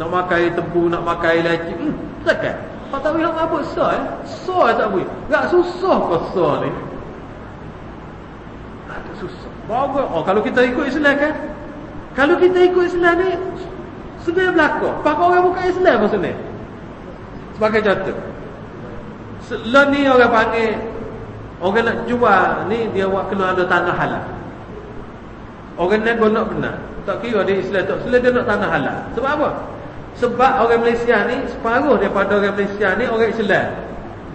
Nak makan air tebu, nak makan air leci hmm, Selekar Kau tak boleh nak apa sah eh? Sah tak boleh. Tak susah kau sah ni. Tak susah. Bagus. Oh, kalau kita ikut Islam kan kalau kita ikut Islam ni Sebenarnya berlaku Pakai orang bukan Islam sebenarnya Sebagai contoh Lo ni orang panggil Orang nak jual ni Dia buat kena ada tanah halal. Orang ni nak benar. Tak kira dia Islam tak. Islam dia nak tanah halal. Sebab apa? Sebab orang Malaysia ni Separuh daripada orang Malaysia ni Orang Islam.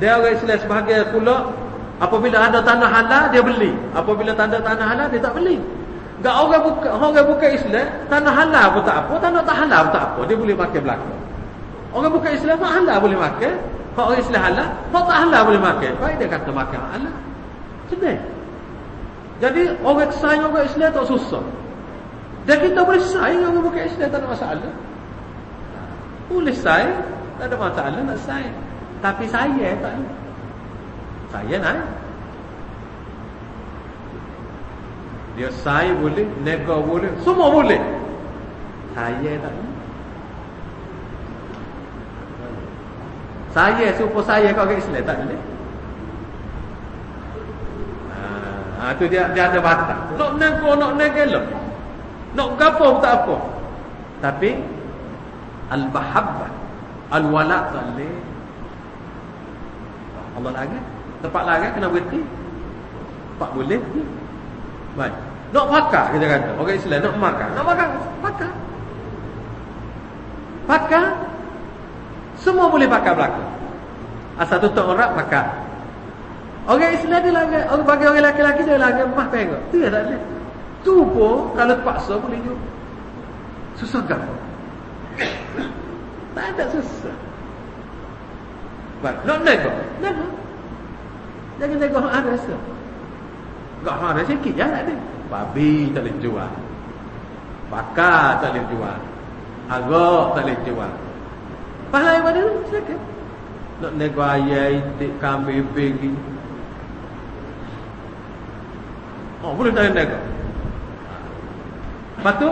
Dia orang Islam sebagai pula Apabila ada tanah halal Dia beli. Apabila tanda tanah halal Dia tak beli. Gak orang buka orang buka Islam, tanah halal pun tak apa, tanah tak halal pun tak apa, dia boleh makan belaka. Orang buka Islam tak halal boleh makan, kalau orang Islam halal, kalau tak halal boleh makan. Baik dia kata makan halal. Sedih. Jadi orang sayang orang Islam tak susah. Dan kita boleh sayang orang buka Islam tak ada masalah. Boleh sayang, tak ada masalah nak sayang. Tapi saya tak. Saya nak. Dia sai boleh, nega boleh, semua boleh. Saya tak Saya supaya saya kau ke Islam tak boleh. Ha, tu dia dia ada batas. Nak nego, nak nego Nak gapo tak apa. Tapi al-mahabbah, al-wala' tak boleh. Allah lagi, tempat lagi kena berhenti. Tak boleh. Baik. Nak pakar kita kata. Orang Islam nak makan. Nak makan. Pakar. Pakar. Semua boleh pakar belakang. Asal tutup orang pakar. Orang Islam dia lagi. Orang bagi orang lelaki-lelaki dia lagi. Mah pengok. Dia tak boleh. Tu pun kalau terpaksa boleh juga. Susah kan? tak ada susah. Baik. Nak nego. Nego. Jangan nego ada rasa. Enggak ada sikit je tak ada. Babi tak boleh jual. Bakar tak boleh jual. Agak tak boleh jual. Pahala yang mana? Tu? Silakan. Nak nego ayah Itik kambing pergi. Oh boleh tak nego Lepas tu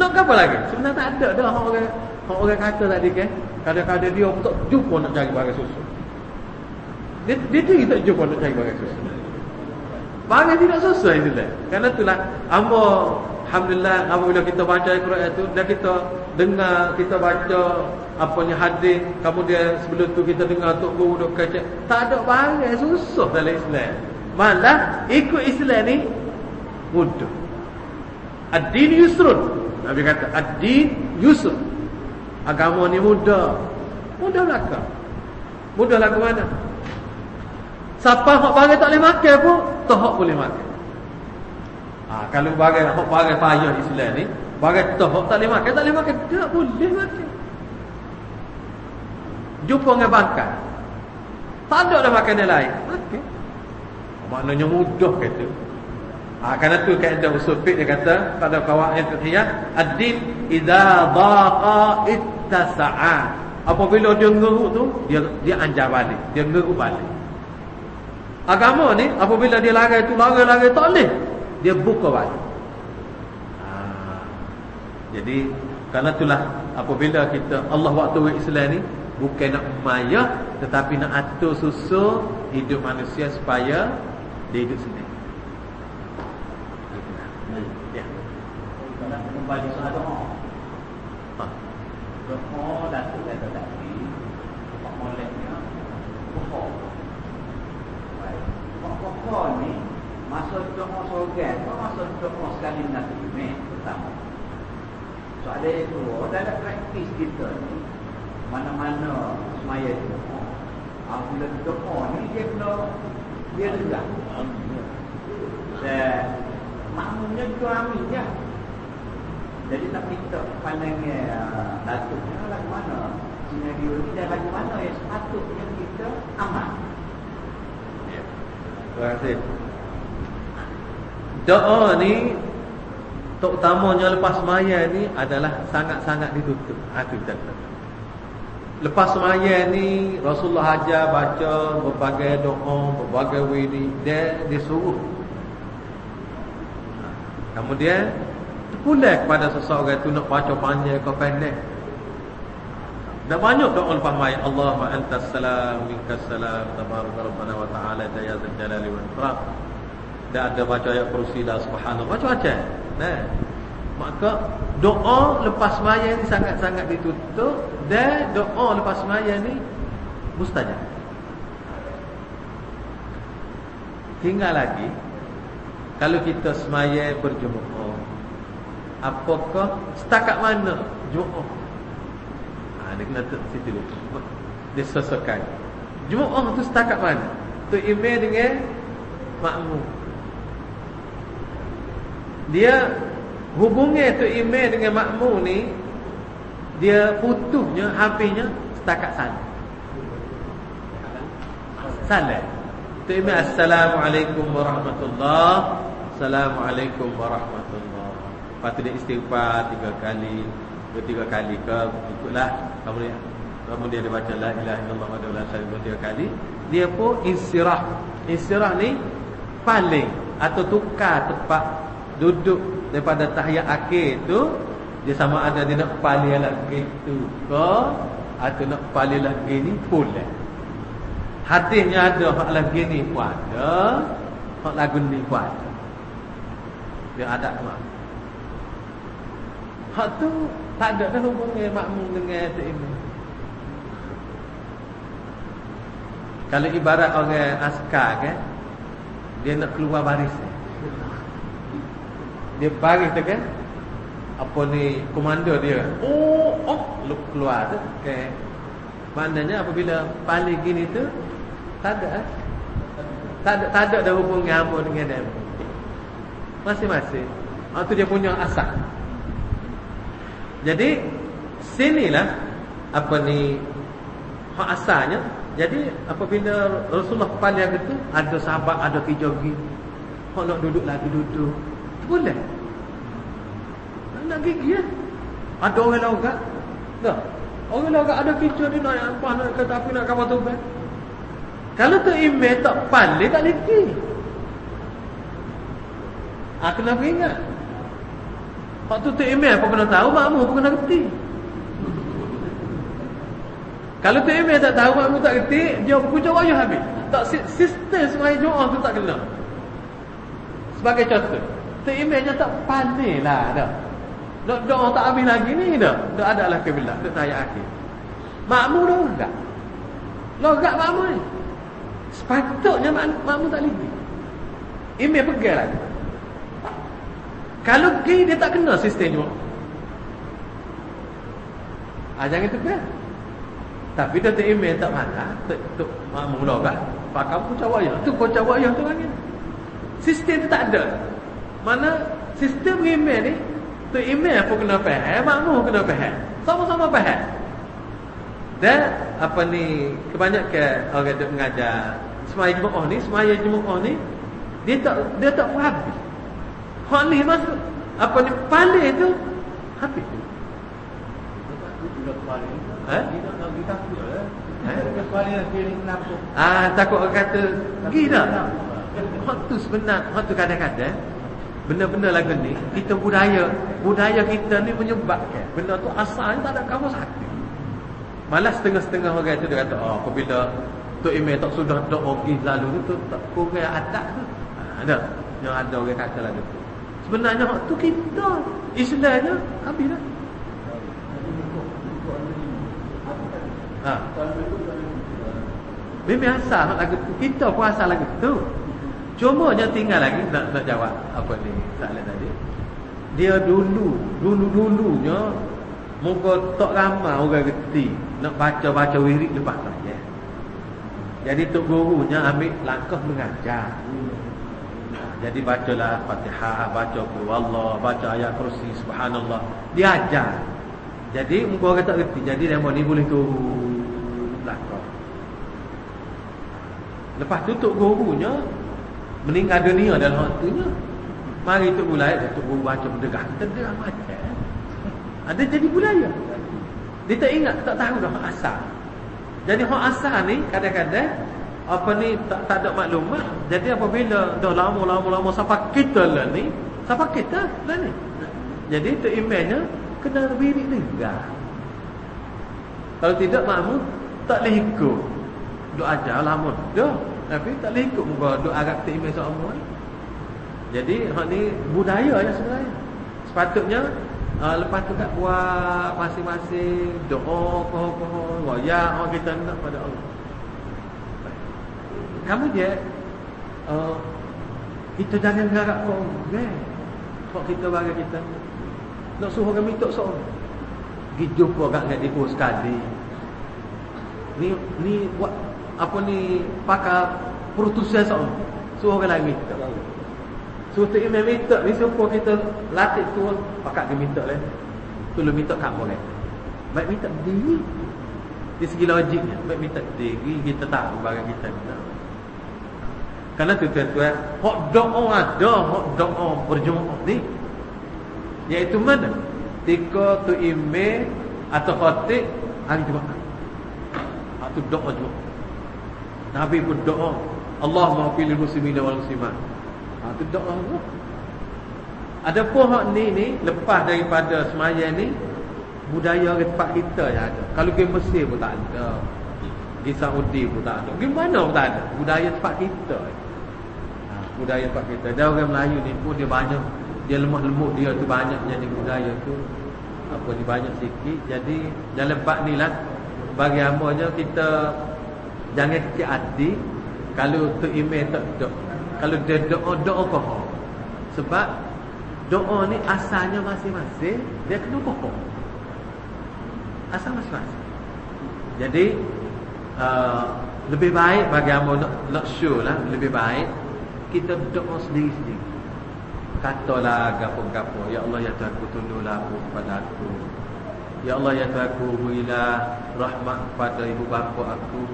Nak apa lagi? Sebenarnya tak ada dah. Orang orang kata tadi kan? Kadang-kadang dia tak jumpa nak cari barang susu. Dia, dia tak jumpa nak cari barang susu. Barang tidak sesuai itulah. Karena itulah Amba Alhamdulillah apabila kita baca Al-Quran itu dan kita dengar kita baca apanya hadis kemudian sebelum tu kita dengar tok guru dok kaca tak ada barang susah dalam Islam. Malah ikut Islam ni mudah. Ad-din yusrun. Nabi kata ad-din yusr. Agama ni mudah. Mudah belaka. Mudah ke mana? Siapa hak barang tak boleh makan pun, tak boleh makan. Ha, kalau bagai hak bagai payah Islam ni, bagai tu hak tak boleh makan, tak boleh makan, tak boleh makan. Jumpa dengan bangkai. Tak ada dah makan yang lain. Makan. Maknanya mudah kata. Ha, kerana tu kaedah usul fiqh dia kata pada kawaid fiqhiyah, ad-din idza daqa ittasa'a. Apabila dia ngeruk tu, dia dia anjar balik, dia ngeruk balik. Agama ni apabila dia larai tu larai-larai tak boleh dia buka balik. Ha. Jadi kerana itulah apabila kita Allah waktu Islam ni bukan nak maya tetapi nak atur susu hidup manusia supaya dia hidup sendiri. Ya. Kembali soal doa. Ha. Doa datuk kata tadi, Pak Moleknya, pokok. Baik. Pokok ni Masa doa sorgan masa doa sekali nak terima Pertama Soalan kedua Dalam praktis kita ni Mana-mana Semaya doa Apabila doa ni Dia kena Dia regah Dan Makmumnya tu amin je Jadi tak minta Pandangnya uh, Datuknya Lagu mana? Senario ni Dan lagu mana Yang sepatutnya kita Aman? Ya. Terima kasih. Doa ni terutamanya lepas semaya ni adalah sangat-sangat ditutup. Ha tu kita Lepas semaya ni Rasulullah ajar baca berbagai doa, berbagai wirid dia disuruh. Kemudian terpulang kepada seseorang itu nak baca panjang ke pendek. Dah banyak doa lepas maya Allahumma antas salam minkas salam tabaraka rabbana wa ta'ala ya dzal jalali wal ikram. Dan ada baca ayat kursi dah subhanallah. Macam-macam nah maka doa lepas semaya ni sangat-sangat ditutup dan doa lepas semaya ni mustajab. Tinggal lagi kalau kita semaya berjumuah apakah setakat mana jumuah ha, dia kena situ dulu. Dia sesuaikan. Jumuah tu setakat mana? Tu email dengan makmum. Dia hubungnya tu email dengan makmum ni dia putusnya habisnya setakat salam salam tu email assalamualaikum warahmatullahi assalamualaikum warahmatullahi tu dia istighfar tiga kali tiga kali ke ikutlah kemudian kemudian dia baca la ilaha illallah wa la ilaha tiga kali. Dia pun istirah. Istirah ni paling atau tukar tempat duduk daripada tahiyat akhir tu dia sama ada dia nak pali lagi tu. Ke atau nak pali lagi ni pula hadisnya ada hak lagi ni pun ada hak lagu ni pun ada. Dia ada mak hak tu tak ada dah hubungan makmum dengan tu ini. Kalau ibarat orang askar kan dia nak keluar barisan dia baris tu kan apa ni komando dia? Oh oh. Lu keluar tu okay. maknanya apabila paling gini tu tak ada eh? tak ada tak ada dah hubungan apa dengan dia. Masing-masing. Ah tu dia punya asal jadi sinilah apa ni hak asalnya jadi apabila Rasulullah paling itu ada sahabat ada kijogi hak nak duduk lagi duduk boleh nak gigi ya. Ada orang lain kan? Tak. Orang lah ada kicau dia nak apa nak kata apa nak kapal tuban. Kalau tu email tak pandai tak boleh pergi. Ah kena ingat. Waktu tu email apa kena tahu makmu apa kena reti. Kalau tu email tak tahu makmu tak reti, dia buku wayah habis. Tak sistem semai doa tu tak kena. Sebagai contoh, tu emailnya tak pandai lah dah. Dok doa tak habis lagi ni dah. Dok ada lah kebilah, dok tayar akhir. Makmu dah enggak. Logak makmu ni. Sepatutnya mak, makmu tak lagi. Email pegang lagi. Kalau pergi dia tak kena sistem juga. Ah jangan tekan. Tapi dia tak email tak mana, tak makmu logak. Pak kamu cawa ya. Tu kau cawa ya tu lagi. Sistem tu tak ada. Mana sistem email ni Tu email pun kena faham, makmu kena faham. Sama-sama faham. Dan apa ni kebanyakan orang duk mengajar semaya jemaah ni, semaya jemaah ni dia tak dia tak habis. Hak ni masuk apa ni paling tu habis. Eh? Ah takut orang kata gila. Hak tu sebenar, hak tu kadang-kadang Benda-benda lagu ni Kita budaya Budaya kita ni menyebabkan Benda tu asalnya tak ada kamu sakit. Malah setengah-setengah orang itu dia kata Oh apabila tu email tak sudah ada pergi lalu tu tak kurang adat tu ha, Ada. Yang ada orang kata lagu tu Sebenarnya tu kita. Istilahnya Habis lah Ha. Memang asal lagu tu. Kita pun asal lagu tu Cuma yang tinggal lagi nak, nak jawab apa ni soalan tadi. Dia dulu, dulu-dulunya muka tak ramai orang reti nak baca-baca wirid lepas saja. Jadi tok gurunya ambil langkah mengajar. Jadi bacalah Fatihah, baca qul Allah, baca ayat kursi subhanallah. Dia ajar. Jadi muka orang tak reti. Jadi dia ni boleh turun langkah. Lepas tu tok gurunya meninggal dunia dalam waktunya mari tu mulai tu guru baca berdegah terdegah macam ada jadi budaya. Dia tak ingat tak tahu dah asal. Jadi hak asal ni kadang-kadang apa ni tak, tak ada maklumat. Jadi apabila dah lama-lama-lama sampai kita lah ni sampai kita lah ni? Jadi tu emailnya kena birik dengar. Kalau tidak makmum tak boleh ikut. Duk ajar lama dah tapi tak boleh ikut muka Duk Arab tak imej seorang Jadi hak ni budaya yang sebenarnya. Sepatutnya uh, Lepas tu kat buat masing-masing Doa koho-koho Raya orang kita nak pada Allah. Kamu je uh, Kita jangan harap kau okay? Kok kita bagi kita. Nak suruh kami tak seorang Pergi jumpa kat dia sekali Ni ni buat apa ni pakar perutusan seorang. Suruh orang lain minta. Suruh tu imam minta ni supaya kita latih tu pakar dia minta lah. Lu minta kat boleh. Baik minta diri. Di segi logiknya baik minta diri kita tak barang kita minta. Kerana tu tuan-tuan hak doa ada hak doa berjumpa ni. Iaitu mana? Tika tu imam atau khatib hari Jumaat. Tu doa Jumaat Nabi berdoa Allah maafin lil muslimin wal muslimat. Ha, Itu doa Allah Ada pun hak ni ni Lepas daripada semaya ni Budaya tempat kita yang ada. Kalau pergi Mesir pun tak ada. Di Saudi pun tak ada. Gimana pun tak ada. Budaya tempat kita. Ha, Budaya tempat kita. Dan orang Melayu ni pun dia banyak Dia lemah lemuk dia tu banyak Jadi budaya tu. Apa ni banyak sikit. Jadi dalam bab ni lah Bagi amanya kita Jangan kecil hati. Kalau tu email tak doa Kalau dia doa, doa kohong Sebab Doa ni asalnya masing-masing Dia kena kohong Asal masing-masing. Jadi uh, Lebih baik bagi Amba nak, nak show lah Lebih baik Kita doa sendiri-sendiri. Katalah gapo-gapo Ya Allah ya Tuhan ku tunduklah aku kepada aku Ya Allah ya Tuhan ku rahmat kepada ibu bapa aku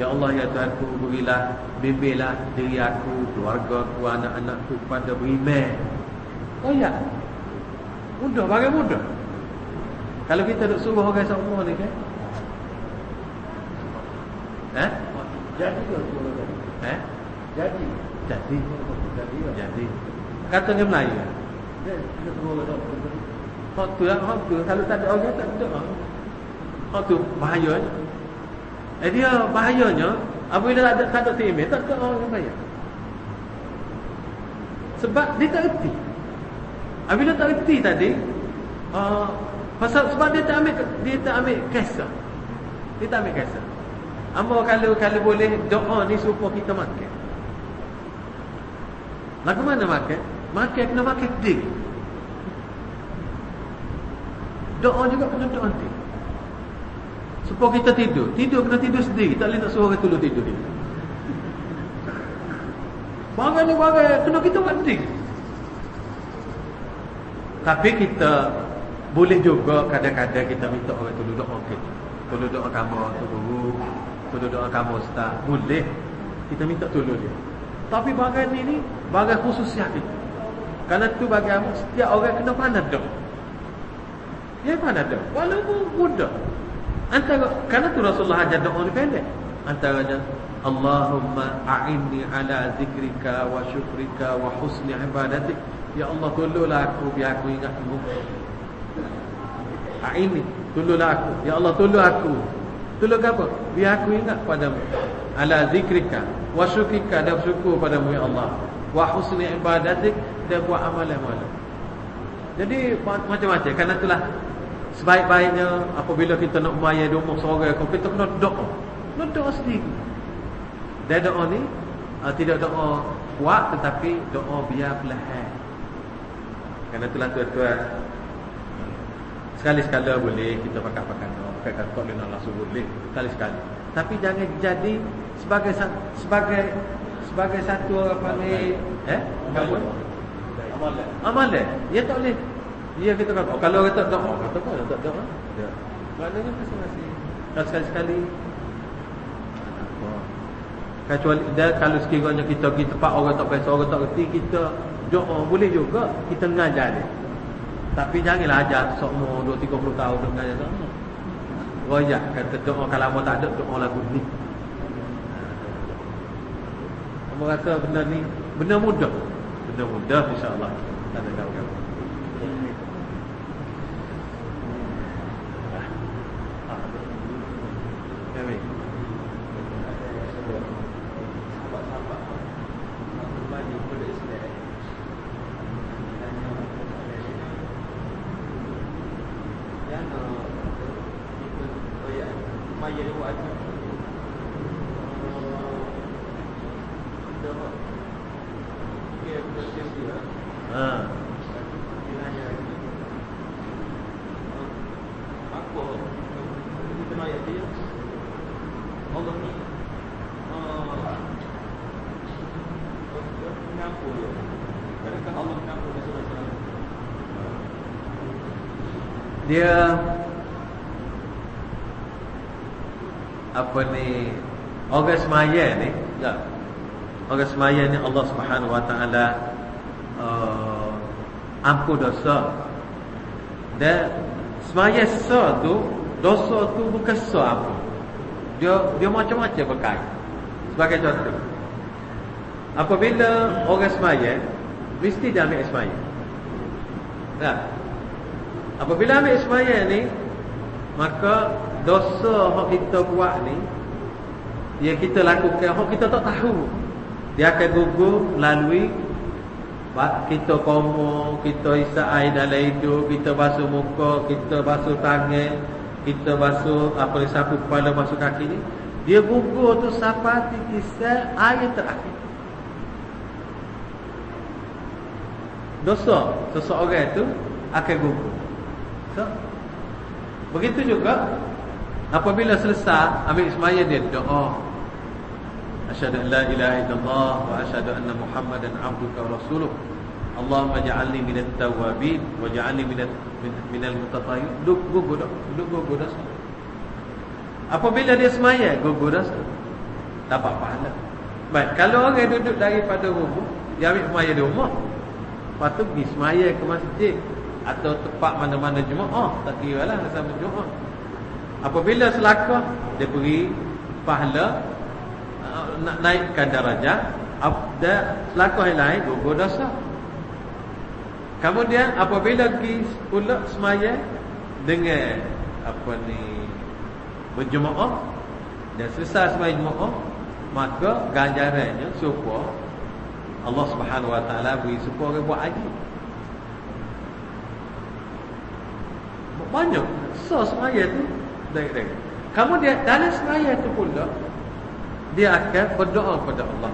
Ya Allah ya Tuhanku berilah bimbinglah diri aku, keluarga aku, anak-anakku kepada beriman. Oh ya. Mudah bagi mudah. Kalau kita duk suruh orang seumur ni kan? Eh? Jadi ke? Eh? Jadi. Jadi. Jadi? Jadi. Kata dengan Melayu. Hak tu lah, hak tu. Kalau tak ada orang tak ada. Hak tu bahayanya. Eh dia bahayanya, apabila tak ada, tak ada email, tak ada orang yang bayar. Sebab dia tak erti. Apabila tak erti tadi, uh, pasal sebab dia tak ambil dia tak ambil kisah. Dia tak ambil kisah. Amba kalau kalau boleh doa ni supaya kita makan. Lagu mana makan? Makan kena makan dik. Doa juga kena doa dik. Supaya kita tidur. Tidur kena tidur sendiri. Tak boleh nak suruh orang tidur kita. Bagai ni bagai. Kena kita dik. Tapi kita boleh juga kadang-kadang kita minta orang tolong doa kita. Tolong doa kamu tu guru. Tolong doa kamu ustaz. Boleh. Kita minta tolong dia. Tapi bagai ni ni bagai khususiat kita. Karena tu bagi aku setiap orang kena pandai doa. Dia pandai doa. Walaupun mudah. Antara karena tu Rasulullah ajar doa ni pendek. Antaranya Allahumma a'inni ala zikrika wa syukrika wa husni ibadatik. Ya Allah tolonglah aku biar aku ingat kamu. A'inni, tolonglah aku. Ya Allah tolong aku. Tolong apa? Biar aku ingat padamu. Ala zikrika wa syukrika dan bersyukur padamu ya Allah. Wa husni ibadatik dan buat amalan-amalan. Jadi macam-macam Karena itulah Sebaik-baiknya apabila kita nak bayar di umur seorang kita kena doa. Kena doa sendiri. Dan doa ni uh, tidak doa kuat tetapi doa biar perlahan. Kerana itulah tuan-tuan sekali-sekala boleh kita pakai-pakai doa, pakai kata lina langsung boleh sekali-sekali. Tapi jangan jadi sebagai sebagai sebagai satu apa ni eh apa? Amalan. Amalan. Ya tak boleh dia kata, oh, kalau kita tak doa, kata apa? Tak doa. Ya. Maknanya masing-masing. Kalau sekali-sekali Kecuali dan kalau sekiranya kita pergi tempat orang tak biasa, orang tak reti, kita doa boleh juga kita mengajar dia. Tapi janganlah ajar seumur 2 30 tahun dia mengajar sama. Royak kata doa kalau lama tak ada doa lagu ni. Kamu rasa benda ni benda mudah. Benda mudah insya-Allah. Tak ada kawan-kawan. Semaya ni ya. Orang semaya ni Allah Subhanahu Wa Taala uh, ampun dosa. Dan semaya sa tu dosa tu bukan sa apa dia dia macam-macam berkait sebagai contoh apabila orang semaya mesti dia ambil semaya. Tak Apabila ambil semaya ni Maka dosa yang kita buat ni Yang kita lakukan Yang kita tak tahu. Dia akan gugur melalui Kita komo Kita isap air dalam hidup Kita basuh muka Kita basuh tangan Kita basuh Apa sapu kepala basuh kaki ni. Dia gugur tu sampai kisah air terakhir. Dosa seseorang tu akan gugur. So, begitu juga apabila selesai ambil semaya dia doa. Asyhadu an la ilaha illallah wa asyhadu anna Muhammadan abduka wa rasuluh. Allahumma ja'alni minat tawabin wa ja'alni minat minal mutatahhirin. Duk gugur dah. Duk gugur dah. Apabila dia semaya gugur dah. Dapat pahala. Baik, kalau orang duduk daripada rumah, dia ambil semaya di rumah. Lepas tu pergi semaya ke masjid atau tempat mana-mana jemaah tak kira lah sama jemaah apabila selakah dia beri pahala nak naikkan darajat dan selakah yang lain gugur dosa. Kemudian apabila pergi pula semaya dengan apa ni berjemaah dan selesai semaya jemaah maka ganjarannya supaya Allah Subhanahu Wa Taala beri supaya orang buat haji. Banyak. So semaya tu baik-baik kamu dia dalam semaya tu pula dia akan berdoa kepada Allah.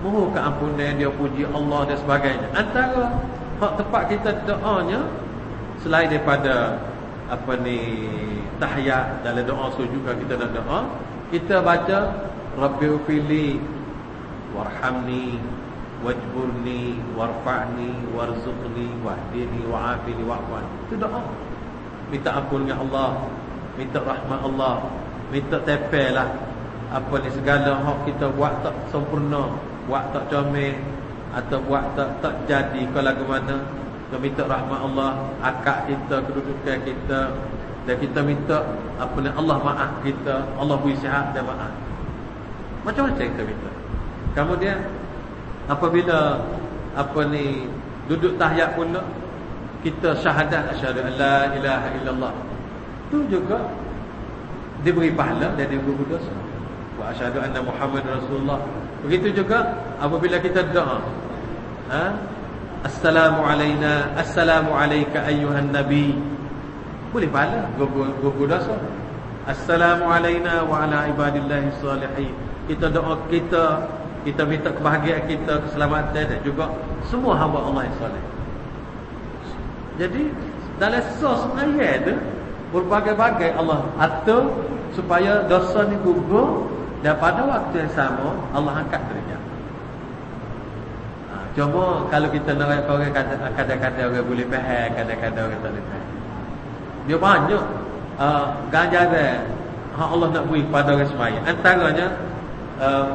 Mohon keampunan dia puji Allah dan sebagainya. Antara hak tempat kita doanya selain daripada apa ni tahiyat dalam doa sujud kita nak doa kita baca rabbil fili warhamni wajburni warfa'ni warzuqni wahdini wa'afini wa'fani itu doa. Minta ampun dengan Allah minta rahmat Allah minta tepelah apa ni segala hak kita buat tak sempurna buat tak comel atau buat tak tak jadi kalau ke mana kita minta rahmat Allah akak kita kedudukan kita dan kita minta apa ni Allah maaf kita Allah beri sihat dan maaf. Macam-macam kita minta. Kemudian apabila apa ni duduk tahiyat pula kita syahadat asyhadu an la ilaha illallah. Tu juga diberi pahala dan diberi dosa wa asyhadu anna muhammad rasulullah Begitu juga apabila kita doa. Ha? Assalamu alayna, assalamu alayka ayyuhan nabi. Boleh pahala gugur dosa. Assalamu alayna wa ala ibadillahi salihin. Kita doa kita, kita minta kebahagiaan kita, keselamatan dan juga semua hamba Allah yang soleh. Jadi dalam sos ayat berbagai-bagai Allah atur supaya dosa ni gugur dan pada waktu yang sama Allah angkat derajat. Ha, cuma kalau kita nak kadang-kadang orang boleh faham, kadang-kadang orang tak boleh faham. Dia banyak uh, ganjaran ha Allah nak beri kepada orang semaya. Antaranya uh,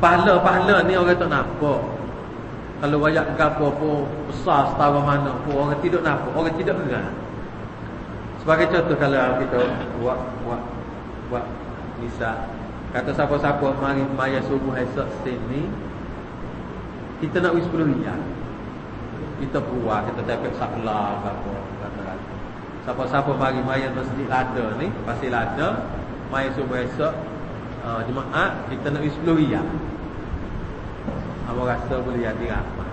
pahala-pahala ni orang tak nampak. Kalau banyak gapo pun besar setara mana pun orang tidak nampak, orang tidak dengar. Sebagai contoh kalau kita buat buat buat Nisa Kata siapa-siapa Mari maya subuh esok sini. Kita nak wis 10 riyal Kita buat Kita tepek sakla Siapa-siapa mari maya masjid lada ni Pasir lada Maya subuh esok uh, Jemaat Kita nak wis 10 riyal Apa rasa boleh jadi apa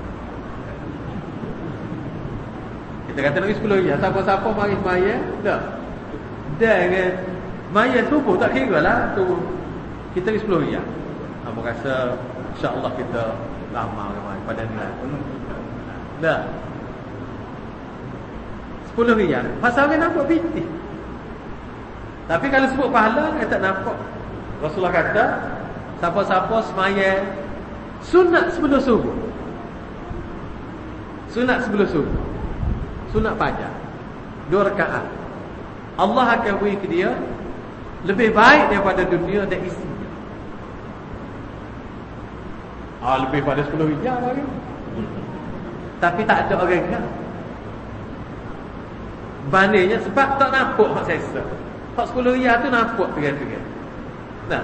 Kita kata nak wis 10 riyal Siapa-siapa mari maya Dah Dah Maya subuh tak kira lah tu. Kita ni 10 riyal Apa rasa InsyaAllah kita Lama ramai pada nilai Dah. 10 riyal Pasal orang nampak binti Tapi kalau sebut pahala Dia tak nampak. Rasulullah kata Siapa-siapa semaya Sunat sebelum subuh. Sunat sebelum subuh. Sunat pajak Dua rekaat Allah akan beri ke dia lebih baik daripada dunia dan isinya. Ah lebih pada 10 hijab lagi. Tapi tak ada orang kan. Bandingnya sebab tak nampak hak sesa. Hak 10 hijab tu nampak tegan-tegan. Nah.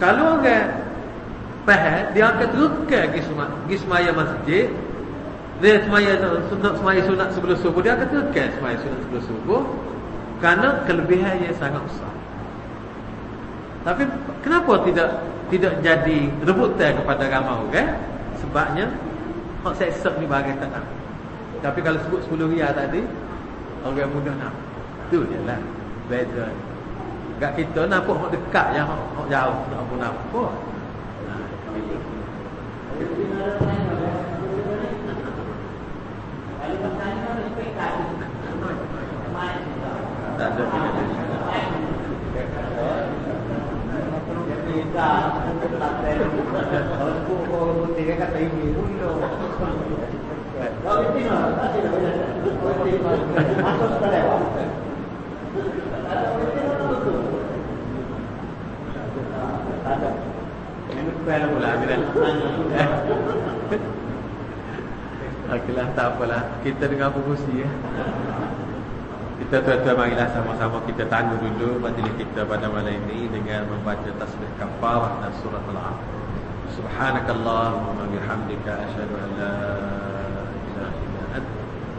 Kalau orang faham dia akan terukkan semaya masjid. Dia semaya sunat semaya sunat sebelum subuh dia akan terukkan semaya sunat sebelum subuh. Kerana kelebihan yang sangat besar. Tapi kenapa tidak tidak jadi rebutan kepada ramai orang? Sebabnya hak sesek ni bagi tak nak. Tapi kalau sebut 10 riyal tadi, orang mudah nak. Tu je lah. Beza. Gak kita nampak hak dekat yang hak, hak jauh tak pun nampak. Nah, tak ada kita untuk laten kalau aku kalau tiga kata ini pun lo kalau itu no tak sih masuk sudah lewat ada ini pernah pula bila Okeylah, tak apalah. Kita dengar pengusi ya. Kita tuan-tuan marilah sama-sama kita tanya dulu Majlis kita pada malam ini Dengan membaca tasbih kafarah dan surah Al-A'am Subhanakallah Wa bihamdika asyadu an la ilaha illa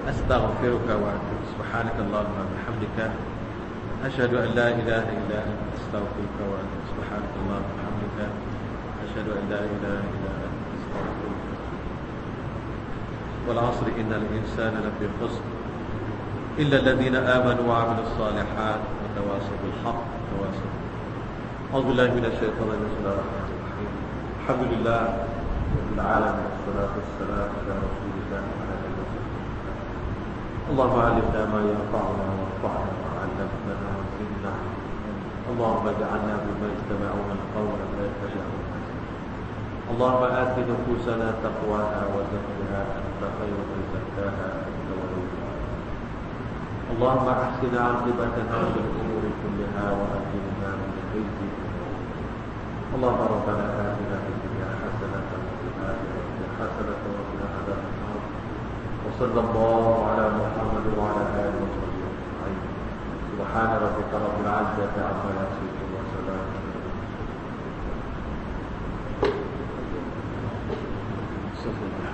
Astaghfiruka wa atuh Subhanakallah wa bihamdika Asyadu an la ilaha illa ant Astaghfiruka wa atuh Subhanakallah wa bihamdika Asyadu an la ilaha illa ant Astaghfiruka wa atuh Wal asri innal insana lafi khusr. إلا الذين آمنوا وعملوا الصالحات وتواصوا بالحق. وتواصوا أعوذ بالله من الشيطان الرجيم. بسم الله الرحمن الرحيم. الحمد لله رب العالمين والصلاة والسلام على رسول الله وعلى آله وصحبه. اللهم علمنا ما ينفعنا وانفعنا وعلمنا وزدنا اللهم اجعلنا ممن يستمعون القول فيتبعون اللهم آت نفوسنا تقواها وزكها أنت خير من زكاها. اللهم أحسن عاقبتنا في الأمور كلها وأجرنا من خزي. اللهم ربنا آتنا في الدنيا حسنة وفي الآخرة حسنة وقنا عذاب النار. وصلى الله على محمد وعلى آله وصحبه أجمعين. سبحان ربك رب العزة عما يصفون وسلام